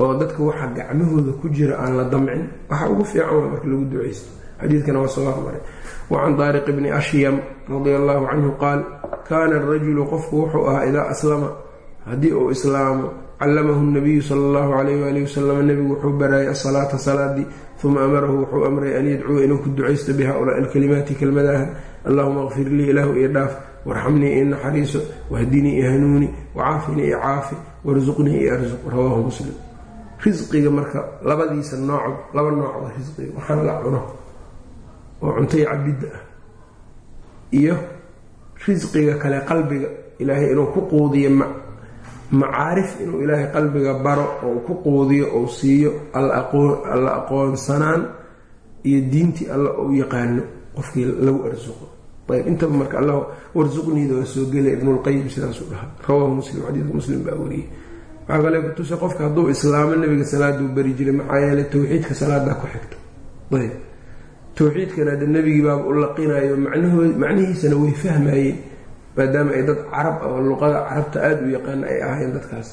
Speaker 1: oo dadka waxa gacmahooda ku jira aan la damcin waxa ugu fiican waa marka lagu duceysto xadiidkana waa soo hormaray. Wacan daariq bni ashyam radia allahu canhu qaal kaana arajulu qofku wuxuu ahaa idaa aslama. Haddii uu islaamo callamahu nabiyu sala allahu calayh waalihi wasalam nebigu wuxuu baraayay asalaata salaadii uma amarahu wuxuu amray an yadcuwa inuu ku ducaysto bihaa-ulaa'i alkalimaati kelmadaha allahuma kfir lii ilaahu io dhaaf warxamnii io naxariiso wahdinii io hanuuni wacaafinii io caafi warsuqnii io arsuq rawaahu muslim. Risqiga marka labadiisa nooc laba nooc waa risqiga waxaan la cuno oo cuntay cabidda ah iyo risqiga kale qalbiga ilaahay inuu ku quudiyo macaarif inuu ilaahay qalbiga baro oo ku quudiyo ou siiyo alla aqoonsanaan iyo diintii alla uu yaqaano qofkii lagu arsuqo ayb intaba marka alla warsuqniida waa soo gelaya ibnulqayim sidaasuu dhahaa. Rawaahu muslim xadiidka muslim baa wariyey. Waxaa kale kutusa qofka hadduu islaamo nabiga salaaduu bari jiray maxaa yeeley towxiidka salaadaa ku xigta. Ayb towxiidkana de nebigii baaba u laqinayo macnihiisana way fahmayeen maadaama ay dad carab oo luqada carabta aada u yaqaana ay ahaayeen dadkaas.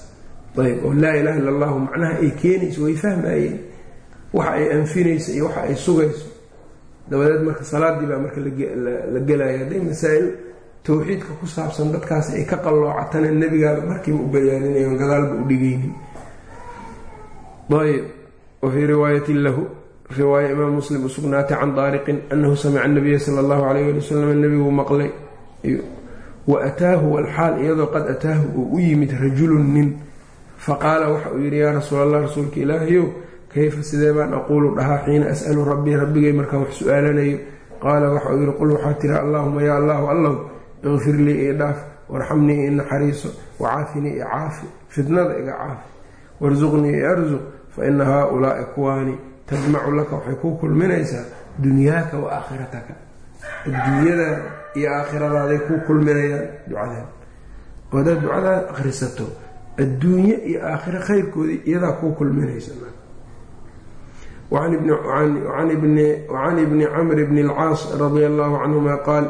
Speaker 1: Ayb oo laa ilaha illa allahu macnaha ay keenayso way fahmayeen waxa ay anfinayso iyo waxa ay sugayso. Dabadeed marka salaadii baa marka la gelaya hadday masaa-il towxiidka ku saabsan dadkaas ay ka qalloocatana nebigaaba markiiba u bayaaninayo gadaalba u dhigaynin. Ayb wafii riwaayatin lahu riwaaya imaam muslim u sugnaatay can daariqin anahu samica anabiya sala allahu alayh ali wasalam nebiguu maqlay. Wa ataahu walxaal iyadoo qad ataahu uu u yimid rajulun nin. Faqaala waxa uu yidhi yaa rasuul allah rasuulka ilaahayow kayfa sidee baan aquulu dhahaa xiina as'alu rabbii rabbigay markaan wax su'aalanayo? Qaala waxa uu yidhi qul waxaa tiri allaahuma yaa allahu allow ikfir lii ii dhaaf warxamnii ii naxariiso wacaafinii i caafi fitnada iga caafi warsuqnii i arsuq fa ina haa-ulaai kuwaani tajmacu laka waxay kuu kulminaysaa dunyaaka wa aakhirataka adduunyadaada iyo aakhiradaadaay kuu kulminayaan ducadan oo hadaad ducadaa akhrisato adduunye iyo aakhiro khayrkoodii iyadaa kuu kulminaysa ibni camr bni alcaas radia allahu canhuma qaal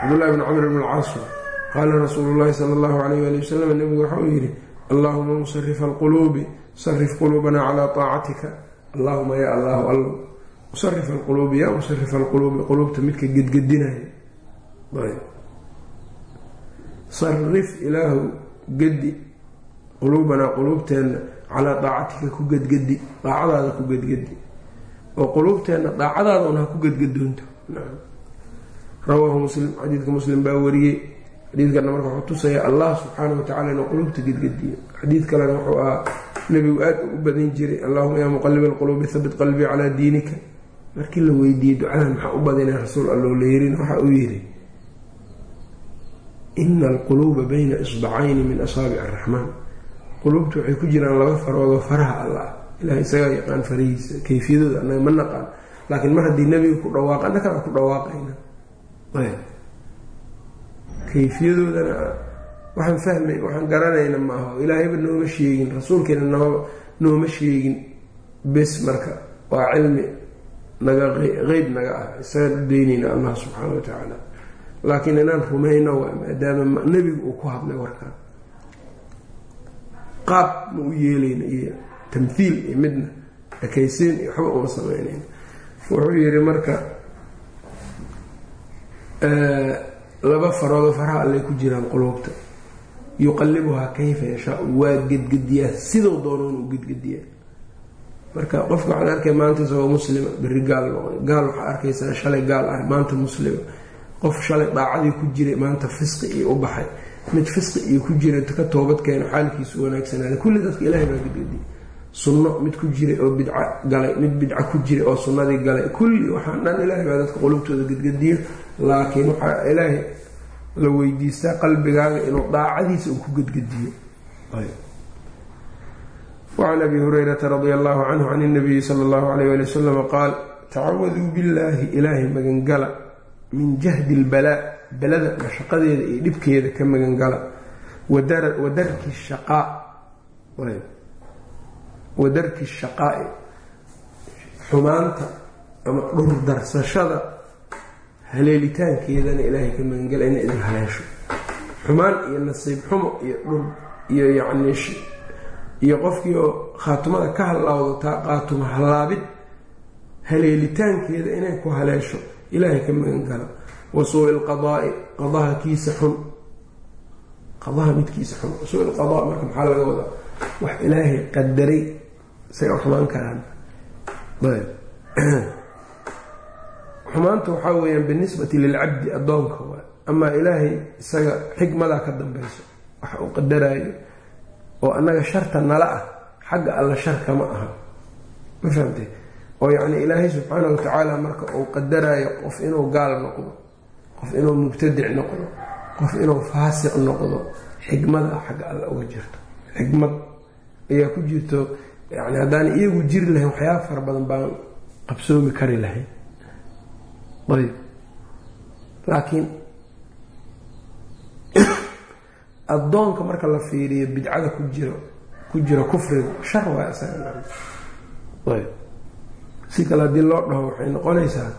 Speaker 1: cabdullahi bni camr bni alcaas qaala rasuulu llahi sala allahu alayh ali wasalam nebigu waxauu yidhi allahuma musarifa alquluubi sarif quluubanaa calaa taacatika allahuma ya allahu allow musarif alquluubi yaa musarif alquluubi quluubta midka gedgedinaya. Sarif ilaahu gedi quluubanaa quluubteenna calaa daacatika ku gedgedi daacadaada ku gedgedi. Oo quluubteenna daacadaada un ha ku gedgedoonto. Rawaahu muslim xadiidka muslim baa wariyey. Xadiidkana marka wuxuu tusaya allah subxaana watacala inuu quluubta gedgediyo xadiid kalena wuxuu ahaa nebigu aad u badan jiray allahuma yaa muqaliba alquluubi habit qalbii calaa diinika. Markii la weydiiyey ducadan maxaa u badinay rasuul alloo la yirin waxa uu yidhi ina alquluuba bayna isbacayni min asaabic araxmaan quluubta waxay ku jiraan laba faroodoo faraha allah. Ilaah isagaa yaqaan farahiisa kayfiyadooda anaga ma naqaan. Laakiin mar haddii nebiga ku dhawaaqa annakaa ku dhawaaqayna. Kayfiyadoodana waxaan fahmay waxaan garanayna maaha ilaahayba nooma sheegin rasuulkeena noo nooma sheegin bes marka. Waa cilmi naga qeyb naga ah isaga daynayna allah subxaana wa tacaala. Laakiin inaan rumayno waa maadaama nebigu uu ku hadlay warkaan qaab ma u yeelayna iyo tamhiil iyo midna ekaysiin iyo waxba uma sameynayn wuxuu yidhi marka laba faroodoo faraha allay ku jiraan quluubta yuqalibuhaa kayfa yashaau waa gedgediyaa sidou doonoon u gedgediyaa. Marka qofka waxaad arkay maanta isagoo muslima berri gaal noqday gaal waxaa arkaysaa shalay gaal ah maanta muslima. Qof shalay daacadii ku jiray maanta fisqi iyo u baxay. Mid fisqi iyo ku jira ka toobad keeno xaalkiisu wanaagsanaada kulli dadka ilaahay baa gedgediya sunno mid ku jiray oo bidca galay mid bidca ku jiray oo sunnadii galay. Kulli waxaan dhan ilaahay baa dadka qulubtooda gedgediyo. Laakiin waxaa ilaahay la weydiistaa qalbigaaga inuu daacadiisa uu ku gedgediyo. Wacan abi hurayrata radia allahu canhu can inabiyi sala allahu alayh ali wasalam qaal tacawaduu billaahi ilaahay magangala min jahdi lbalaa belada mashaqadeeda iyo dhibkeeda ka magangala. Wadarki shaqaa wadarki shaqaa'i xumaanta ama dhurdarsashada haleelitaankeedana ilaahay ka magangala ina idin haleesho. Xumaan iyo nasiib xumo iyo dhur iyo yacni iyo qofkii oo khaatumada ka halaawdo taa qaatuma hallaabid haleelitaankeeda inay ku haleesho ilaahay ka magangala wa suu lqadaai qadaha kiisa xun. Qadaha midkiisa xun. Suu lqadaa marka maxaa laga wadaa? Wax ilaahay qadaray say u xumaan karaan xumaanta waxaa weyaan binisbati lilcabdi addoonka waay amaa ilaahay isaga xikmadaa ka dambayso waxa uu qadaraayo oo annaga sharta nala ah xagga alla sharka ma aha. Ma fahamtee? Oo yacni ilaahay subxaana wa tacaala marka uu qadaraayo qof inuu gaal noqdo qof inuu mubtadic noqdo qof inuu faasiq noqdo xikmada xagga alla uga jirto. Xikmad ayaa ku jirto yani haddaan iyagu jiri lahayn waxyaaba fara badan baan qabsoomi kari lahayn ayb laakiin addoonka marka la fiiriyo bidcada ku jiro ku jiro kufriga shar waay isaga ayb si kale haddii loo dhaho waxay noqonaysaa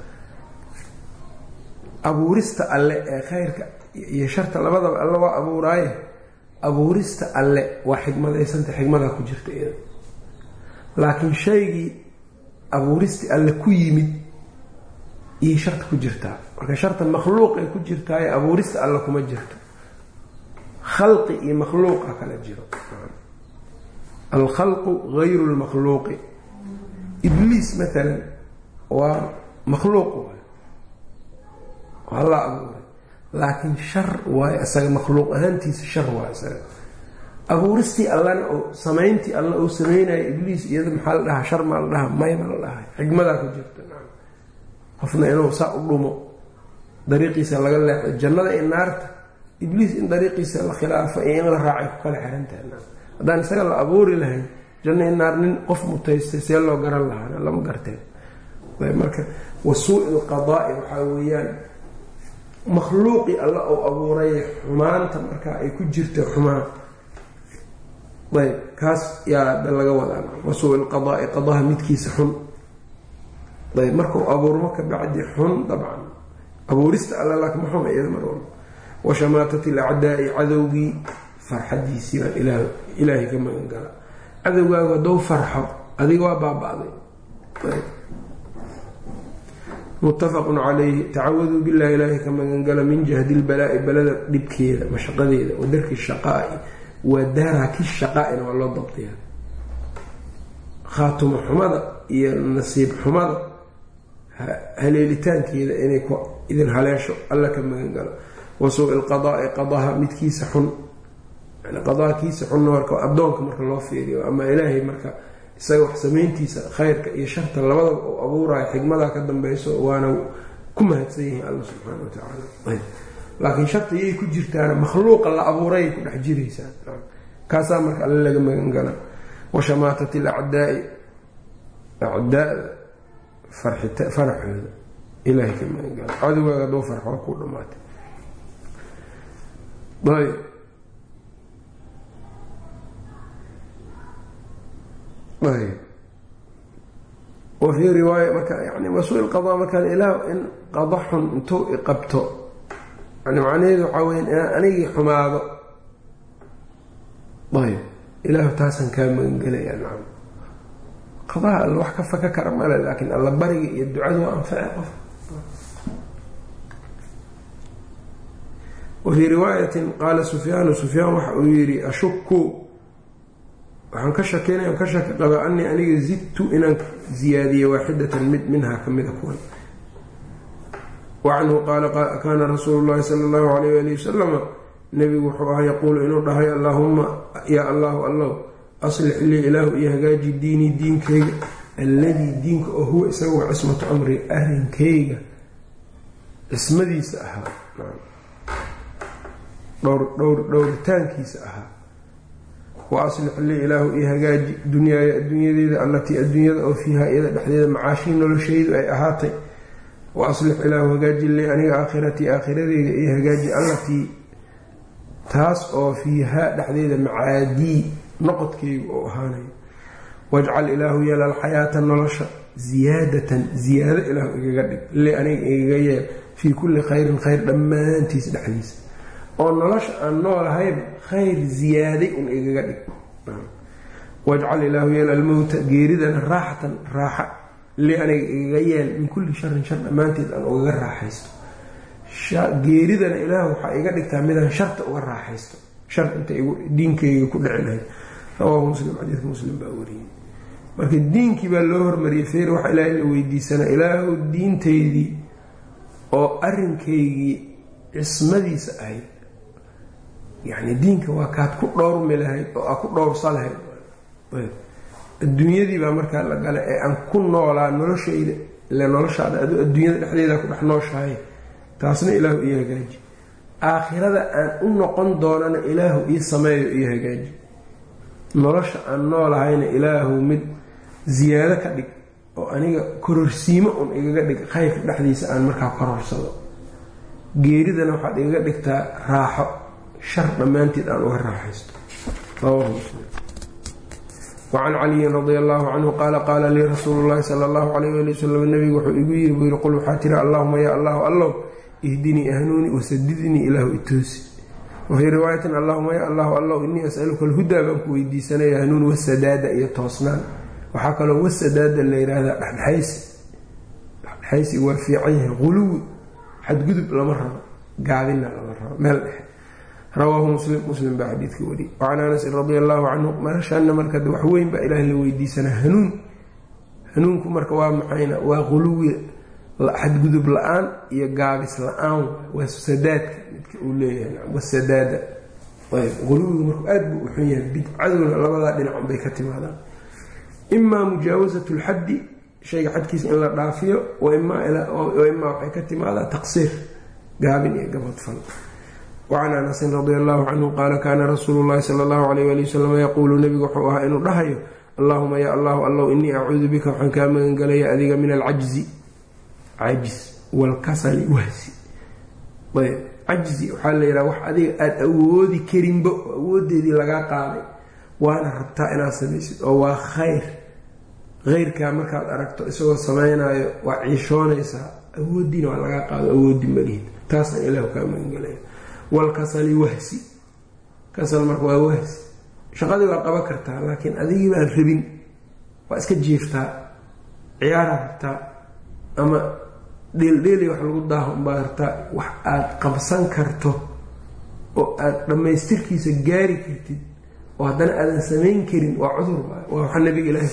Speaker 1: abuurista alle ee khayrka iyo sharta labadaba alle waa abuuraaye abuurista alle waa xikmadaysanta xikmadaa ku jirta iyada laakiin shaygii abuuristii alle ku yimid iyo sharta ku jirtaa marka sharta makhluuqay ku jirtaaye abuurista alle kuma jirto. Khalqi iyo makhluuqa kala jiro. Alkhalqu gayru lmakhluuqi ibliis maalan waa makhluuq waay waa la abuuray. Laakiin shar waayo isaga makhluuq ahaantiisa shar waayo isaga abuuristii allana oo samayntii alla uu samaynayo ibliis iyada maxaa la dhahaa? Shar maa la dhahaa? Mayma la dhahay xikmadaa ku jirta qofna inuu saa u dhumo dariiqiisa laga leexdo jannada iyo naarta ibliis in dariiqiisa la khilaafo iyo in la raacay ku kala xirantahay haddaan isaga la abuuri lahayn janno in naar nin qof mutaystay see loo garan lahaana lama garteen. Marka wasuu-i lqadaai waxaa weeyaan makhluuqii alla uu abuuray xumaanta markaa ay ku jirta xumaan. Ayb kaas yaa laga wadaa. Wasuu lqadaai qadaha midkiisa xun ayb markau abuurmo ka bacdi xun dabcan. Abuurista alla laakin ma xuma iyada mar walba washamaatat ilacdaai cadowgii farxadiisii baa ilaahay ka magan gala. Cadowgaagu haddou farxo adiga waa baaba-day. Muttafaqun calayhi tacawaduu billahi ilaahay ka magangala min jahdi lbalaa'i balada dhibkeeda mashaqadeeda wa darki shaqaai wa daraki shaqaaina waa loo dabdiya khaatumo xumada iyo nasiib xumada haleelitaankeeda inay idin haleesho alla ka magangalo wa suu-i lqadaai qadaha midkiisa xun. Qadaakiisa xunna marka addoonka marka loo fiiriyo. Ama ilaahay marka isaga wax samayntiisa khayrka iyo sharta labadaba uu abuurayo xikmadaa ka dambayso waana ku mahadsan yihiin alla subxaana wa tacaala laakiin sharta iyay ku jirtaana makhluuqa la abuurayay ku dhex jiraysaa. Kaasaa marka alle laga magan gala washamaatat ilacdaai acdaada faraxooda ilahay cadowgaaga hadduu farxo waa kuu dhamaatay ayb wa fii riwaaya marka yani mas'uul qadaa markaan ilaah in qada xun intuu iqabto yani macnaheedu waxaa weya inaan anigii xumaado. Ayb ilaahu taasaan kaa magangelayaa nacam qadaha alla wax ka faka kara male laakiin alla bariga iyo ducadu waa anface qof. Wa fii riwaayatin qaala sufyaanu sufyaan waxa uu yidhi ashuku waxaan ka shakinay aan ka shaki qaba anii aniga zidtu inaan ziyaadiyey waaxidatan mid minhaa ka mida kuwan. Wacanhu qaala kaana rasuulu llahi sala allahu alayh ali wasalama nebigu wuxuu ahaa yaquulu inuu dhahay allaahuma yaa allahu. allow aslix lii ilaahu iyo hagaaji diinii diinkayga alladii diinka oo huwa isaga waa cismatu amri arrinkayga cismadiisa ahaa dhowritaankiisa ahaa wa aslix lii ilaahu iyo hagaaji dunyaaya adduunyadeeda allatii adduunyada oo fiiha iyada dhexdeeda macaashii noloshaydu ay ahaatay. Wa aslix ilaahu hagaaji lii aniga aakhiratii aakhiradeyda iyo hagaaji allatii taas oo fiihaa dhexdeeda macaadii noqodkaygu oo ahaanayo wajcal ilaahu yeel alxayaata nolosha ziyaadatan ziyaado ilaahu igaga dhig li aniga igaga yeel fii kulli khayrin khayr dhammaantiis dhexdiisa oo nolosha aan noolahayba khayr ziyaaday un igaga dhig. Wajcal ilaahu yeel almowta geeridana raaxatan raaxa li aniga igaga yeel min kulli sharin shar dhammaanteed aan ugaga raaxaysto. Geeridana ilaah waxaa iga dhigtaa midaan sharta uga raaxaysto. Shar inta diinkayga ku dhici lahayd rawaahu muslim xadiidka muslim baa wariyey. Marka diinkii baa loo hormariyay feer waxaa ilaahay la weydiisanaa ilaahu diintaydii oo arinkaygii cismadiisa ahayd. Yacni diinka waa kaad ku dhowrmi lahayd oo aa ku dhowrsa lahayd adduunyadii baa markaa la gala ee aan ku noolaa noloshayda ile noloshaada adu adduunyada dhexdeeda ku dhex nooshahay. Taasna ilaahu ii hagaaji. Aakhirada aan u noqon doonana ilaahu ii sameeyo ii hagaaji nolosha aan noolahayna ilaahu mid ziyaado ka dhig oo aniga kororsiimo un igaga dhig khayrka dhexdiisa aan markaa kororsado geeridana waxaad igaga dhigtaa raaxo shar dhammaanteed aan uga raaxaysto. Wacan caliyin radi allahu canhu qaala qaala lii rasuulu llahi sala allahu calayh ali wasalam nabigu wuxuu igu yiri buu yihi qul waxaa tiri allahuma ya allahu allow ihdinii ahnuuni wasadidnii ilaahu itoosi wafii riwaayatin allahuma ya allahu allow inii asaluka alhudaa baan ku weydiisanaya hanuun wasadaada iyo toosnaan waxaa kaloo wasadaada la yidhaahdaa dhexdhexaysi dhexdhexaysi waa fiican yahay quluwi xadgudub lama rabo gaabina lama rabo meel dhexe rawaahu muslim muslim baa xadiidka wariyey wacan anasin radi allahu canhu marashaana marka wax weyn baa ilaah la weydiisanaa hanuun hanuunku marka waa maxayna waa quluwi xadgudub la'aan iyo gaabis la'aan waa sadaadka midka uu leeyahay wasadaada. Quluwigu marku aad buu u yahay bidcaduna labadaa dhinac bay ka timaadaan. Imaa mujaawasat lxaddi shayga xadkiisa in la dhaafiyo imaa waxay ka timaadaa taqsiir gaabin iyo gabadfal wacan anasin radi allahu canhu qaala kaana rasuulu llahi sala allahu alayh ali wasalam yaquulu nebigu wuxuu ahaa inuu dhahayo allahuma ya allahu allow inii acuudu bika waxaan kaa magangelaya adiga min alcajzi cajis walkasali wahsi ayb cajzi waxaa la yidhaha wax adiga aada awoodi karinba oo awoodeedii lagaa qaaday. Waana rabtaa inaad samaysid oo waa khayr. Kheyrkaa markaad aragto isagoo samaynayo waa ciishoonaysaa. Awoodiina waa lagaa qaado awoodi malihid taasaan ilaahu kaa magangelaya walkasali wahsi kasal marka waa wahsi shaqadii waa qaban kartaa laakiin adigii baan rabin. Waa iska jiiftaa ciyaaraa rabtaa ama dheeldheeli wax lagu daaho unbaad wax aad qabsan karto oo aad dhammaystirkiisa gaari kartid oo haddana aadan samayn karin waa cudur waa waxa nabiga ilaahay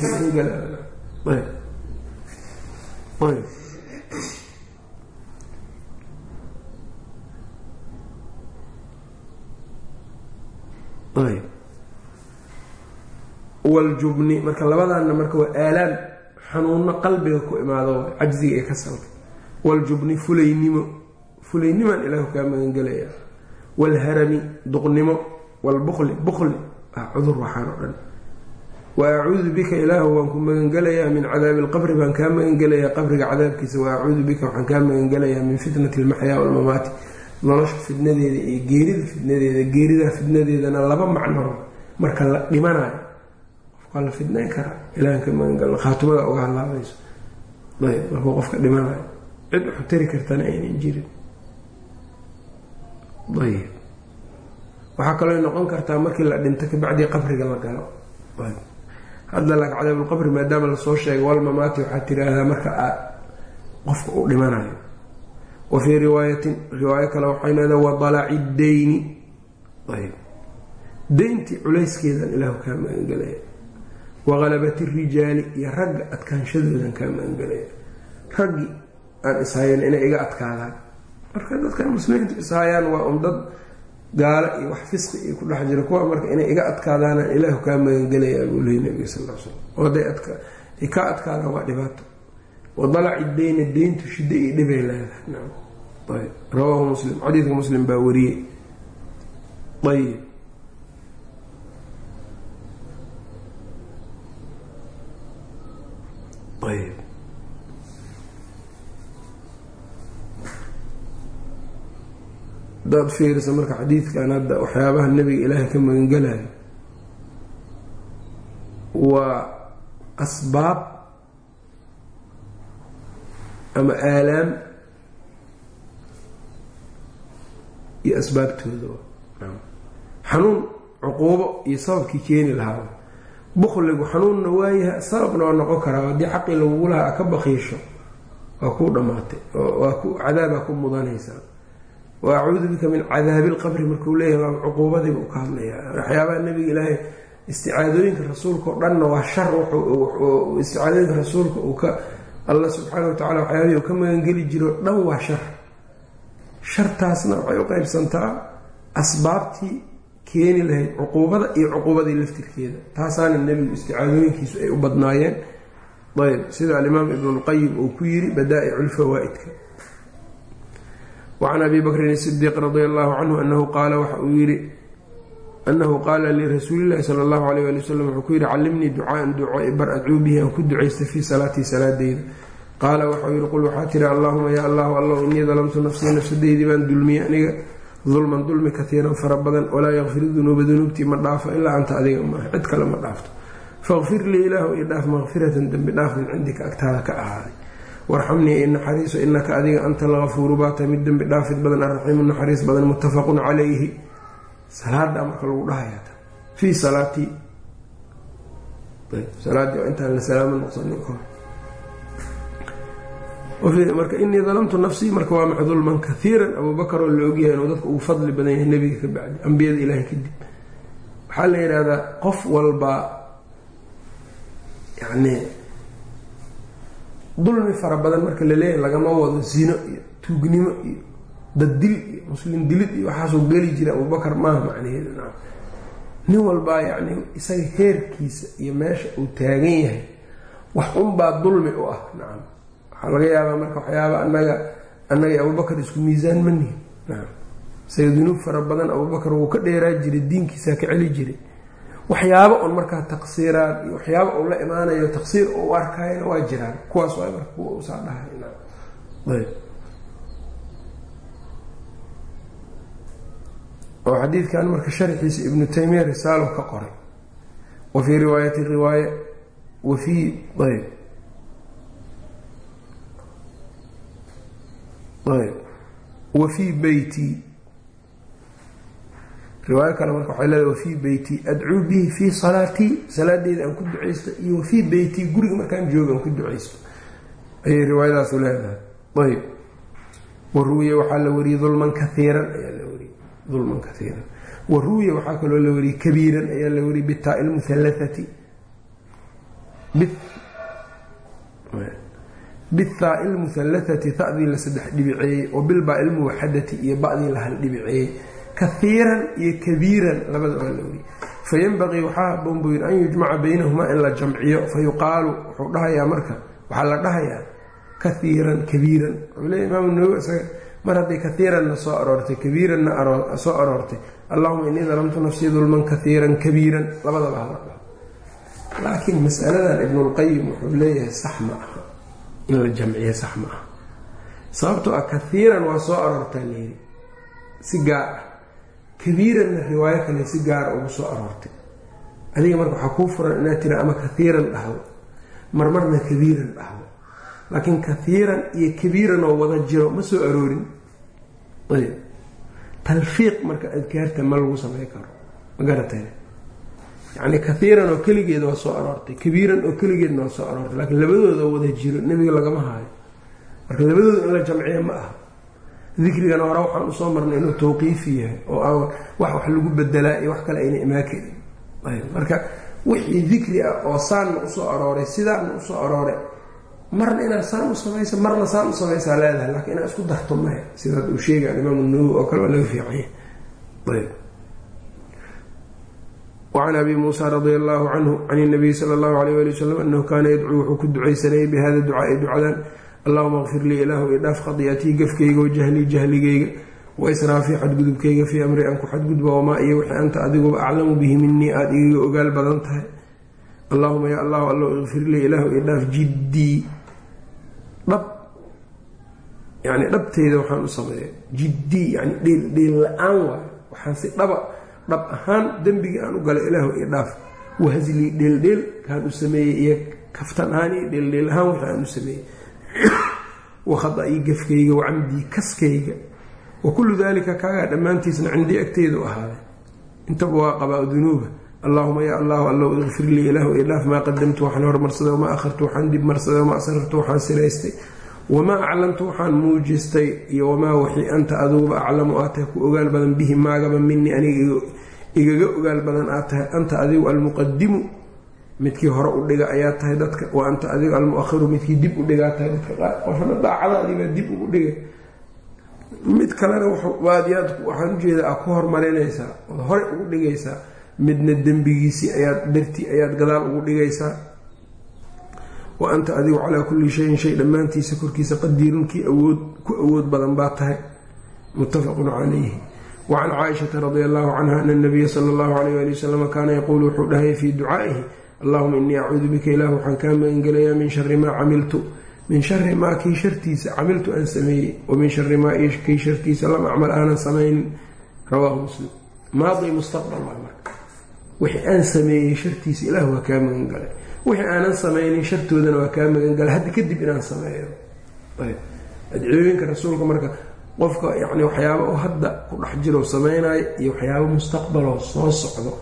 Speaker 1: waljubni marka labadaanna marka waa aalaam xanuuno qalbiga ku imaado cajziga ee ka salka waljubni fulaynimo fulaynimaan ilaahu kaa magangelaya waalharami duqnimo waalbukli bukli ah cudur waxaan o dhan. Wa acuudu bika ilaahu waan ku magangelayaa min cadaabi alqabri baan kaa magangelayaa qabriga cadaabkiisa. Wa acuudu bika waxaan kaa magangelayaa min fitnati almaxyaa walmamaati nolosha fidnadeeda iyo geerida fidnadeeda geerida fidnadeedana laba macno marka la dhimanayo qofkaa la fidnayn karaa. Ilahan ka magangalna khaatumada uga halaabayso ayb markuu qofka dhimanayo cid waxu tari kartana aynan jirin. Ayb waxaa kaloo noqon kartaa markii la dhinto kabacdii qabriga la galo. Hadda lak cadaabulqabri maadaama la soo sheegay walmamaati waxaad tiraahdaa marka aad qofka uu dhimanayo. Wa fii riwaayatin riwaayo kale waxay leedaha wadalaci dayni. Ayb deyntii culayskeedan ilaahu kaa magangelaya waqalabati rijaali iyo ragga adkaanshadoodan kaa magangelaya raggii aan ishayan inay iga adkaadaan. Marka dadkan muslimiintu ishayaan waa un dad gaalo iyo wax fisqi iyo ku dhex jira kuwa marka inay iga adkaadaanaan ilaahu kaa magangelayaa buu leeyay nabiga sal l slam oo haday ay kaa adkaadaan waa dhibaato. Wadalaci deyna deyntu shiddo iyo dhibay leedahay. Ayb. Rawaahu muslim. Xadiidka muslim baa wariyey ayb. Ayb hadaad fiirisa marka xadiidkan hadda waxyaabaha nebiga ilaahay ka magangelayo waa asbaab ama aalaam iyo asbaabtooda. Xanuun cuquubo iyo sababkii keeni lahaa. Bukligu xanuunna waayaha sababna waa noqon karaa haddii xaqii lagugu lahaa ka bakiisho waa kuu dhammaatay waa cadaabaa ku mudanaysaa wa acuudu bika min cadaabi lqabri markuu leeyahay waa cuquubadiiba u ka hadlaya waxyaabaha nabiga ilaahay isticaadooyinka rasuulka oo dhanna waa shar isticaadooyinka rasuulka uu ka alla subxaana wa tacala waxyaabihii uu ka magangeli jiro dhan waa shar shartaasna waxay u qeybsantaa asbaabtii keeni lahayd cuquubada iyo cuquubadii laftirkeeda taasaana nebigu isticaadooyinkiisu ay u badnaayeen ayb sida alimaam ibnulqayim uu ku yiri badaa'icu lfawaa'idka wacan abi bakrin sidiiq radi allahu canhu anahu qaala waxa uu yidhi anahu qaala lirasuulillahi sala allahu alayh ali wasalam wuxuu ku yidhi callimnii ducaaan duco bar adcuu bihi aan ku ducaysta fii salaatii salaadeyda qaala waxau yihi qul waxaa tiri allahuma yaa allahu allow innii dalamtu nafsii nafsadeydii baan dulmiyey aniga dulman dulmi katiiran fara badan walaa yakfir dunuuba dunuubtii ma dhaafo ilaa anta adiga maaha cid kale ma dhaafto faqfir lii ilaahu ii dhaaf maqfiratan dembi dhaaf cindika agtaada ka ahaaday warxamnii i naxariiso inaka adiga anta algafuuru baata mid dembi dhaafid badan arraxiimu naxariis badan muttafaqun calayhi. Salaada marka lagu dhahaya fii salaatii salaadii intaan la salaamo noqsanin marka inii dalamtu nafsii marka waa maxdulman kaiiran abubakar oo la ogyahay inuu dadka ugu fadli badan yahay nebiga ka bacdi ambiyada ilaahay kadib waxaa la yidhaahdaa qof walbaa yacni dulmi fara badan marka la leeyahay lagama wado zino iyo tuugnimo iyo daddil iyo muslim dilid iyo waxaasuu geli jira abubakar maaha macnaheedu. Nin walbaa yacni isaga heerkiisa iyo meesha uu taagan yahay wax unbaa dulmi u ah. Nacam waxaa laga yaabaa marka waxyaaba anaga annaga abubakar isku miisaan ma nihin. Nacam isaga dunuub fara badan abubakar wuu ka dheeraa jiray diinkiisaa ka celi jiray waxyaaba un markaa taqsiiraad iyo waxyaaba uu la imaanayo taqsiir u arkayana waa jiraan. Kuwaas waa marka kuwa usaa dhahay. Oo xadiidkan marka sharxiisa ibnu taymiya risaalo ka qoray. Wa fii riwaayati riwaaya wa fii ayb. Ayb. Wa fii beyti riwaayo kale marka waxay leedahay wafii beyti adcuu bihi fii salaatii salaadeeda aan ku ducaysto iyo wafii beyti guriga markaan jooga aan ku ducaysto. Ayay riwaayadaasu leedahay. Ayb wa ruwiya waxaa la wariyey dulman kaiiran ayaa la wariyey. Dulman kaiiran wa waxaa kaloo la wariyey kabiiran ayaa la wariyey bitaa lmuhalathati bithaa ilmuhallathati tadii la saddex dhibiceeyey oo bilbaa ilmuwaxadati iyo badii la hal dhibiceeyey kaiiran iyo kabiiran labada waa la wariyey fayanbaqii waxaa haboon buu yidhi an yujmaca baynahumaa in la jamciyo fayuqaalu wuxuu dhahayaa marka waxaa la dhahayaa kaiiran kabiiran wuxuu leeya nawowi isaga mar hadday kaiiranna soo aroortay kabiiranna soo aroortay allahuma innii dalamtu nafsii dulman kaiiran kabiiran labadaba hala laakiin masaladan ibnulqayim wuxuu leeyahay sax ma aha in la jamciyo sax ma aha sababtoo ah kaiiran waa soo aroortaa layidhi si gaar ah kabiiranna riwaayo kale si gaara ugu soo aroortay adiga marka waxaa kuu furan inaad tira ama kaiiran dhahdo marmarna kabiiran dhahdo laakiin kaiiran iyo kabiiran oo wada jiro ma soo aroorin talfiiq marka adkaarta ma lagu samey karo ma garatay yacni kaiiran oo keligeed waa soo aroortay kabiiran oo keligeedna waa soo aroortay laakiin labadooda wada jiro nebiga lagama haayo marka labadooda in la jamciyo ma aha dikrigana hore waxaan u soo marnay inuu tawqiifi yahay oo aan wax wax lagu bedelaa iyo wax kale ayna imaan karin. Marka wixii dikri ah oo saanna u soo arooray sidaana u soo arooray marna inaad saan u samaysa marna saan u samaysaa leedahay laakiin inaad isku darto maya sidaad uu sheegay alimaam nawowi oo kale waa laga fiicanya wacan abi muusa radia allahu canhu can inabiyi sala allahu alayh ali wasalam anahu kaana yadcuu wuxuu ku ducaysanayay bihada ducaai ducadan allahuma kfir lii ilaahu idhaaf khadiyatii gafkayga wajahlii jahligayga waisraafii xadgudubkayga fii amri an ku xadgudba wamaa iyo wixii anta adiguba aclamu bihi minii aada igaga ogaal badan tahay. Allahuma ya allahu allow ikfir lii ilaahu idhaaf jiddii. Dhab yani dhabteyda waxaan u sameeya. Jiddii yani dheeldheel la'aan waayo waxaan si dhaba dhab ahaan dembigii aan u galay ilaahu io dhaaf. Wahzlii dheeldheel kaan u sameeyey iyo kaftan ahaan iyo dheeldheel ahaan wixii aan u sameeyey wakhada-ii gafkayga wacamdii kaskayga wa kullu dalika kaagaa dhammaantiisna cindii agteyda u ahaaday intaba waa qabaa dunuuba allaahuma yaa allahu allow ikfir lii ilaahu idhaaf maa qadamtu waxaan hormarsaday wamaa akhartu waxaan dib marsaday wamaa asrartu waxaan siraystay wamaa aclamtu waxaan muujistay iyo wamaa waxii anta aduguba aclamu aad tahay ku ogaal badan bihi maagaba minii aniga igaga ogaal badan aad tahay anta adigu almuqadimu midkii hore u dhiga ayaa tahay dadka wa anta adigu almuahiru midkii dib u dhigaa tahay dadka. Qofna daacadaadiibaa dib ugu dhigay. Mid kalena waadiyaad waxaan ujeeda aa ku hormarinaysaa ood hore ugu dhigaysaa. Midna dembigiisii ayaad dartii ayaad gadaal ugu dhigaysaa. Wa anta adigu calaa kulli shayin shay dhammaantiisa korkiisa qadiirun kii awood ku awood badan baa tahay. Muttafaqun calayhi. Wacan caaishata radi allahu canha ana nabiya sala allahu alayh ali wasalam kaana yaquulu wuxuu dhahaya fii ducaa'ihi allahuma inii acuudu bika ilaah waxaan kaa magangelayaa min shari maa camiltu. Min shari maa kii shartiisa camiltu aan sameeyey wa min shari maa kii shartiisa lam acmal aanan samaynin rawaahu muslim. Maadi mustaqbal waa marka. Wixii aan sameeyey shartiisa ilaah waa kaa magangalay wixii aanan samaynin shartoodana waa kaa magangalay hadda kadib inaan sameeyo. Adcooyinka rasuulka marka qofka yani waxyaaba oo hadda ku dhex jiro samaynayo iyo waxyaaba mustaqbaloo soo socdo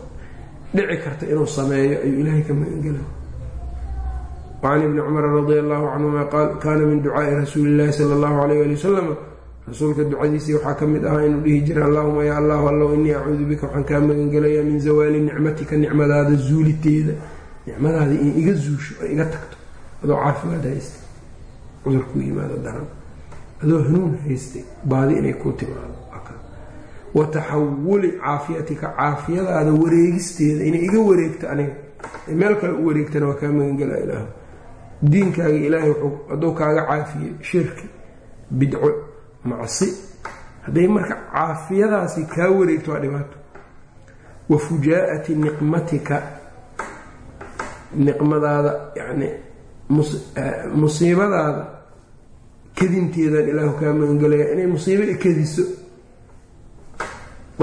Speaker 1: dhici karta inuu sameeyo ayuu ilaahay ka magangela wacan ibni cumar radi allahu canhuma qaal kaana min ducaai rasuuli llahi sala allahu alayh ali wasalam rasuulka ducadiisii waxaa ka mid ahaa inuu dhihi jiray allahuma yaa allahu allow inii acuudu bika. Waxaan kaa magangelayaa min zawaali nicmatika nicmadaada zuuliteeda. Nicmadaada in iga zuusho oo iga tagto adoo caafimaad haystay. Cudurkuu yimaado daran. Adoo hanuun haystay baadi inay kuu timaado wa taxawuli caafiyatika caafiyadaada wareegisteeda inay iga wareegto aniga. Meel kale u wareegtana waa kaa magangela ilaah diinkaaga ilaahay hadduu kaaga caafiye shirki bidco macsi. Hadday marka caafiyadaasi kaa wareegto waa dhibaato. Wa fujaa'ati niqmatika niqmadaada yani musiibadaada kadinteedaan ilaahu kaa magangelaya inay musiibo ikadiso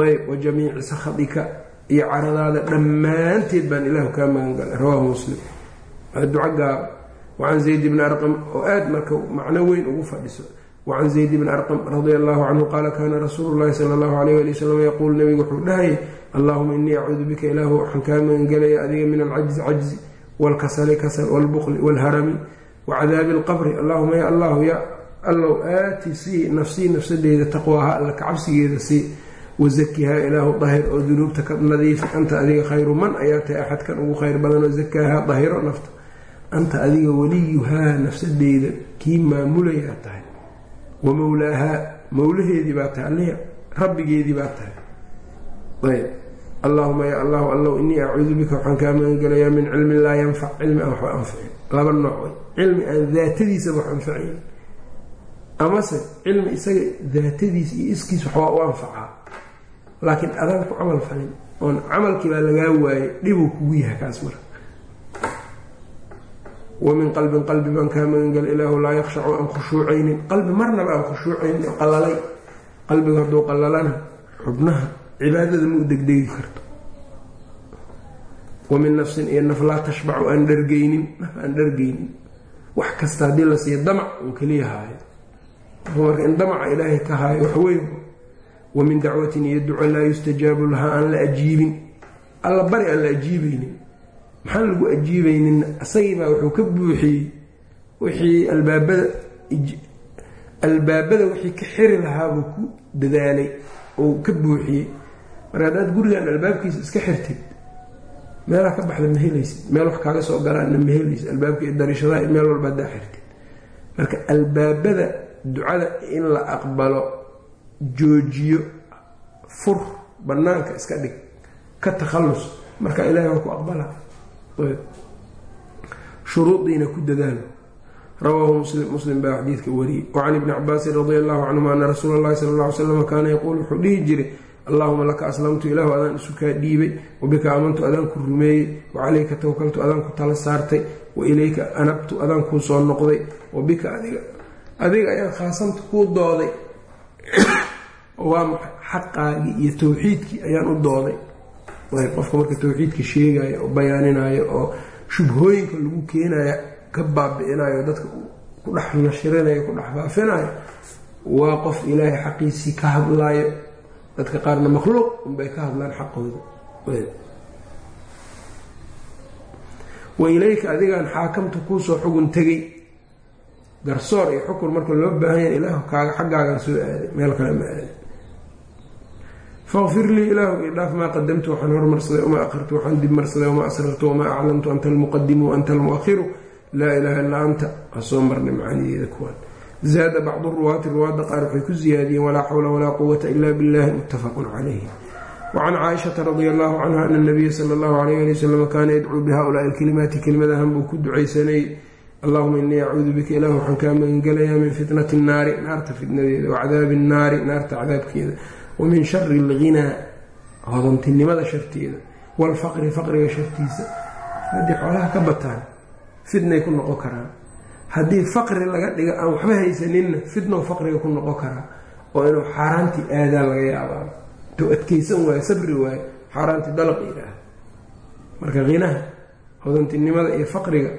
Speaker 1: ayb wa jamiici sakhadika iyo caradaada dhammaanteed baan ilaahu kaa magangalay. Rawaahu muslim. Duco gaaba wacan zayd bni arqam oo aada marka macno weyn ugu fadhiso. Wacan zayd bni arqam radia allahu canhu qaala kaana rasuulu llahi sala allahu alayh ali wasalam yaquul nabigu wuxuu dhahayay allahuma inii acuudu bika ilaahu waxaan kaa magangelaya adiga min alcajzi cajzi waalkasali kasal waalbuqli waalharami wacadaabi alqabri. Allahuma ya allahu ya allow aati sii nafsii nafsadeeda taqwaaha alla kacabsigeeda sii wazakihaa ilaahu dahir oo dunuubta ka nadiifi anta adiga khayru man ayaa tahay axadkan ugu khayr badan oo zakaahaa dahiro nafta anta adiga weliyuhaa nafsadeyda kii maamulayaa tahay wa mowlaahaa mowlaheedii baa tahay allihi rabbigeedii baa tahay allaahuma ya allahu allow inii acuudu bika waxaan kaa magangelayaa min cilmin laa yanfac cilmi aan waxba anficin laba nooc wey cilmi aan daatadiisaba wax anfacayn amase cilmi isaga daatadiis iyo iskiis waxbaa u anfacaa laakiin adaan ku camal falin oon camalkii baa lagaa waayay dhibuu kugu yahay kaas marka. Wa min qalbin qalbi baan kaa magangala ilaahu laa yakhshacu aan khushuucaynin qalbi marnaba aan khushuucaynin qalalay qalbiga hadduu qalalana xubnaha cibaadada ma u degdegi karto. Wa min nafsin iyo naf laa tashbacu aan dhargeynin naf aan dhargeynin wax kasta haddii la siiyo damac uun keliya haayo. Marka in damaca ilaahay ka haayo wax weyn wa min dacwatin iyo duco laa yustajaabu lahaa aan la ajiibin. Alla bari aan la ajiibaynin maxaan lagu ajiibaynin? Isagiibaa wuxuu ka buuxiyey wixii albaabada albaabada wixii ka xiri lahaabuu ku dadaalay oo ka buuxiyey. Marka haddaad gurigan albaabkiisa iska xirtid meelaa ka baxda ma helaysid. Meel wax kaaga soo galaana ma helaysid. Albaabka iyo dariishadaha iyo meel walba haddaa xirtid. Marka albaabada ducada in la aqbalo joojiyo fur bannaanka iska dhig ka takhallus. Marka ilahay waa ku aqbala. Shuruudiina ku dadaalo. Rawaahu muslim baa xadiidka wariyey. Wacan ibni cabaasin radia allahu canhuma ana rasuula allahi sala alla ly slam kaana yaquul wuxuu dhihi jiray allahuma laka aslamtu ilaahu adaan isu kaa dhiibay wabika aamantu adaan ku rumeeyey wacalayka tawakaltu adaan ku tala saartay wa ilayka anabtu adaan kuu soo noqday wabika adiga adiga ayaan khaasamta kuu dooday waa maxay xaqaagii iyo tawxiidkii ayaan u dooday. Qofka marka tawxiidka sheegaya oo bayaaninayo oo shubhooyinka lagu keenaya ka baabi'inayo dadka ku dhex nashirinayo ku dhex faafinayo waa qof ilaahay xaqiisii ka hadlaayo. Dadka qaarna makhluuq unbay ka hadlaan xaqooda. Wa ilayka adigaan xaakamta kuusoo xugun tegay garsoor iyo xukur marka loo baahan yahay ilaah kaaga xaggaagaan soo aaday meel kale ma aaday faqfir lii ilaahu io dhaaf maa qadamtu waxaan hormarsaday wamaa akhartu waxaan dibmarsaday wamaa asrartu wamaa aclamtu anta almuqadimu waanta almuakhiru laa ilaaha illaa anta waa soo marnay macaaniyeeda kuwaan zaada bacdu ruwaati ruwaadda qaar waxay ku siyaadiyeen walaa xawla walaa quwata ila billahi muttafaqun calayhi wacan caaishata radia allahu canha ana nabiya sala allahu alayh ali wasalam kaana yadcuu bi haulaai alkalimaati kelimadahan buu ku ducaysanayay allahuma inii acuudu bika ilah waxaan kaa magangelayaa min fitnati nnaari naarta fitnadeeda wacadaabi nnaari naarta cadaabkeeda wa min shari alghinaa hodantinimada sharteeda waalfaqri faqriga shartiisa haddii xoolaha ka bataan fitnay ku noqon karaan haddii faqri laga dhigo aan waxba haysaninna fitnow faqriga ku noqon karaa oo inuu xaaraantii aadaa laga yaabaa to adkeysan waayo sabri waayo xaaraantii dalaq yidhaah marka hinaha hodantinimada iyo faqriga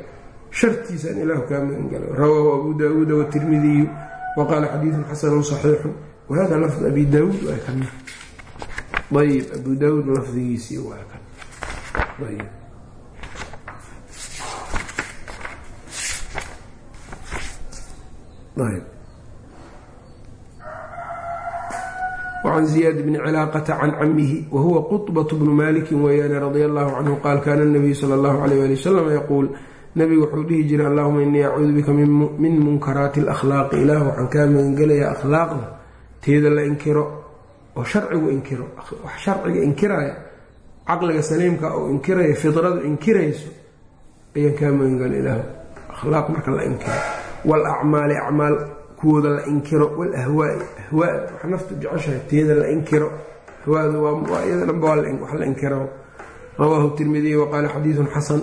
Speaker 1: shartiisaan ilaahu kaa magangalo rawaahu abu daawuuda watirmidiyu wa qaala xadiidun xasanun saxiixun wahada lafd abi daawuud waa kan ayb abu daawuud lafdigiisii waa kan ayb ayb وcan زiyaad bni cilaaqata can camihi wahuwa qطbaة bnu maliki weyaane radia allahu canhu qaal kana الnabiyu salى اllahu alayh ali wasalam yaquul nabigu wuxuu dhihi jiray allahuma inii acuudu bika min munkaraati اlakhlaaqi ilaah waxaan kaa magangelayaa akhlaaqda teeda la inkiro oo sharcigu inkiro wax sharciga inkiraya caqliga saliimka oo inkiraya fidradu inkirayso ayaan kaa magangela ilaah akhlaaq marka la inkiro wاlacmaali acmaal kuwooda la inkiro walahwaai ahwaada wax naftu jeceshahay teeda la inkiro ahwaadu waa iyada dhanba wax la inkiro. Rawaahu tirmidiy waqaala xadiidun xasan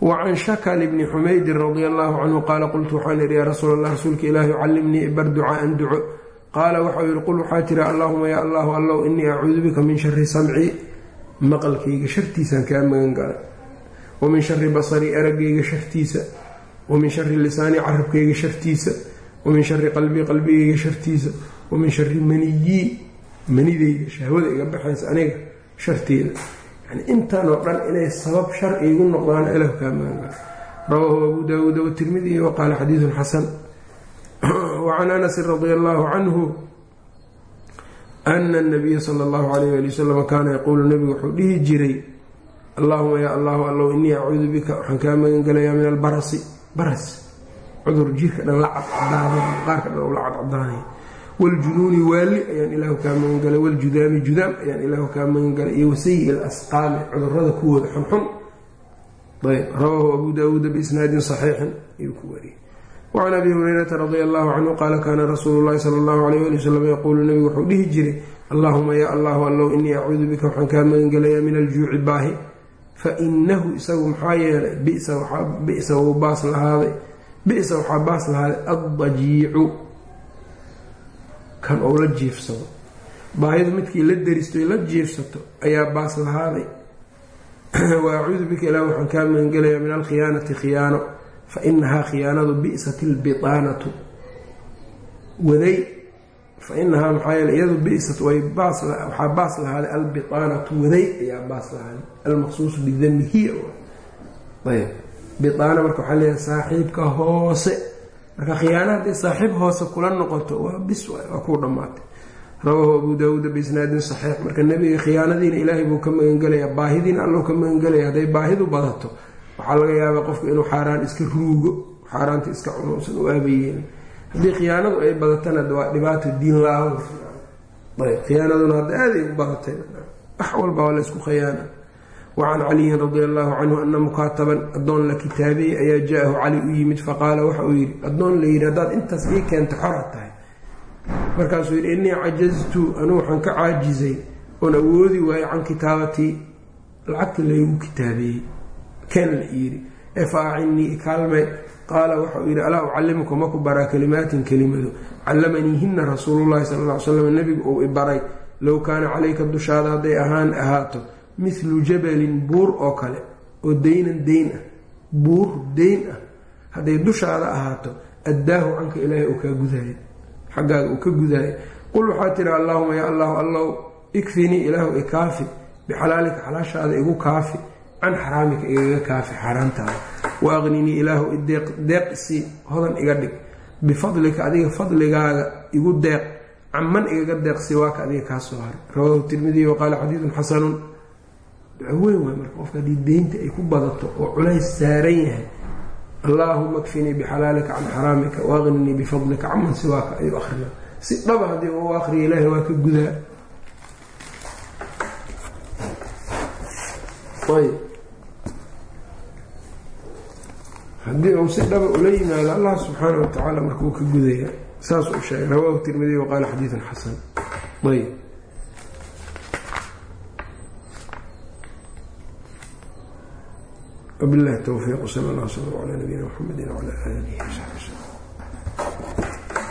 Speaker 1: wacan shakal bni xumaydin radia allahu canhu qaala qultu waxaan idhi yaa rasuul allah rasuulka ilaahi callimnii ibar ducaaan duco qaala waxau yihi qul waxaa tiri allahuma yaa allahu allow inii acuudu bika min shari samci maqalkayga shartiisaan kaa magan gala wa min shari basarii araggayga shartiisa wa min shari lisaani carabkayga shartiisa wa min shari qalbii qalbigayga shartiisa wa min shari maniyii manidayda shahwada iga baxaysa aniga sharteeda intanoo dhan inay sabab shar iigu noqdaan ilah kaa maanga rawaahu abu daawuuda watirmidiy wa qaala xadiidun xasan. Wacan anasin radia allahu canhu ana anabiya sala allahu alayh ali wasalam kaana yaquulu nabigu wuxuu dhihi jiray allahuma yaa allahu allow inii acuudu bika waxaan kaa magangelayaa min albarasi. Baras cudur jirka dhan la cadcadaada qaarka dhan la cadcadaanay wljunuuni waali ayaan ilaahu kaa magangalay wljudaami judaam ayaan ilaahu kaa magangalay iyo wasayi lasqaami cudurrada kuwooda xunxun rawaahu abu daawuuda biisnaadin saxiixin ayuu ku wariyey wacan abi hurayrata radia allahu canhu qaala kaana rasuulu llahi sala allahu alayh ali wasalam yaquulu nabigu wuxuu dhihi jiray allahuma yaa allahu allow inii acuudu bika waxaan kaa magangelayaa min aljuuci baahi fa inahu isagu maxaa yeelay bisa wuu baas lahaaday bisa waxaa baas lahaaday addajiicu kan ou la jiifsado. Baahidu midkii la deristo la jiifsato ayaa baas lahaaday. Wa bika ilaah waxaan kaa magangelayaa min alkhiyaanati khiyaano fa inahaa khiyaanadu bi'sat ilbiaanatu waday fa inahaa maxaa yeele iyadu bisat waxaa baas lahaaday albiaanatu waday ayaa baas lahaaday almaqsuusu bidami hiya ayb biaana marka waxaa leeyahay saaxiibka hoose marka khiyaana hadday saaxiib hoose kula noqoto waa bis waa kuu dhammaatay rawaahu abu daawuuda biisnaadin saxiix. Marka nebiga khiyaanadiina ilaahay buu ka magangelayaa baahidiina allou ka magangelaya hadday baahidu badato waxaa laga yaabaa qofku inuu xaaraan iska ruugo xaaraanta iska cunuusan u aabayeelin haddii khiyaanadu ay badatana waa dhibaato diin la'aan ayb khiyaanaduna hadda aaday u badatay wax walba waa la isku wacan caliyin radia allahu canhu ana mukaataban addoon la kitaabiyey ayaa jaa-ahu cali u yimid faqaala waxa uu yidhi addoon la yidhi haddaad intaas ii keenta xoraad tahay. Markaasuu yidhi innii cajaztu anuu waxaan ka caajizay oon awoodi waayo can kitaabatii lacagta laygu kitaabeeyey keen la yidhi ee fa acinnii qaala waxauu yidhi alaa ucallimuka maku baraa kalimaatin kelimado callamaniihinna rasuulullahi sala ll ly slam nebigu uu ibaray low kaana calayka dushaada hadday ahaan ahaato mithlu jabalin buur oo kale oo deynan deyn ah buur deyn ah. Hadday dushaada ahaato addaahu canka ilaahay uu kaa gudaayo xaggaaga uu ka gudaayo qul waxaa tiri allaahuma yaa allahu allow ikfinii ilaahu ikaafi bixalaalika xalaashaada igu kaafi can xaraamika igaga kaafi xaaraantaada wa aqninii ilaahu deeq isii hodan iga dhig. Bifadlika adiga fadligaaga igu deeq caman igaga deeq siwaaka adiga kaa soo haray. Rawaahu tirmidiy waqaala xadiidun xasanun weyn waay marka qofka haddii deynta ay ku badato oo culays saaran yahay allaahuma kfinii bixalaalika can xaraamika waaqninii bifadlika caman siwaaka ayuu akrina si dhaba haddii u akriya ilaahay waa ka gudaa. Ayb. Haddii uu si dhaba ula yimaado allah subxaana wa tacaala markuu ka gudaya saas uu sheegay. Rawaahu tirmidiy waqaala xadiidun xasan. Ayb wabilahi towfiiq wsal allah sal ala nabiyina mxamedi wala alih wsabi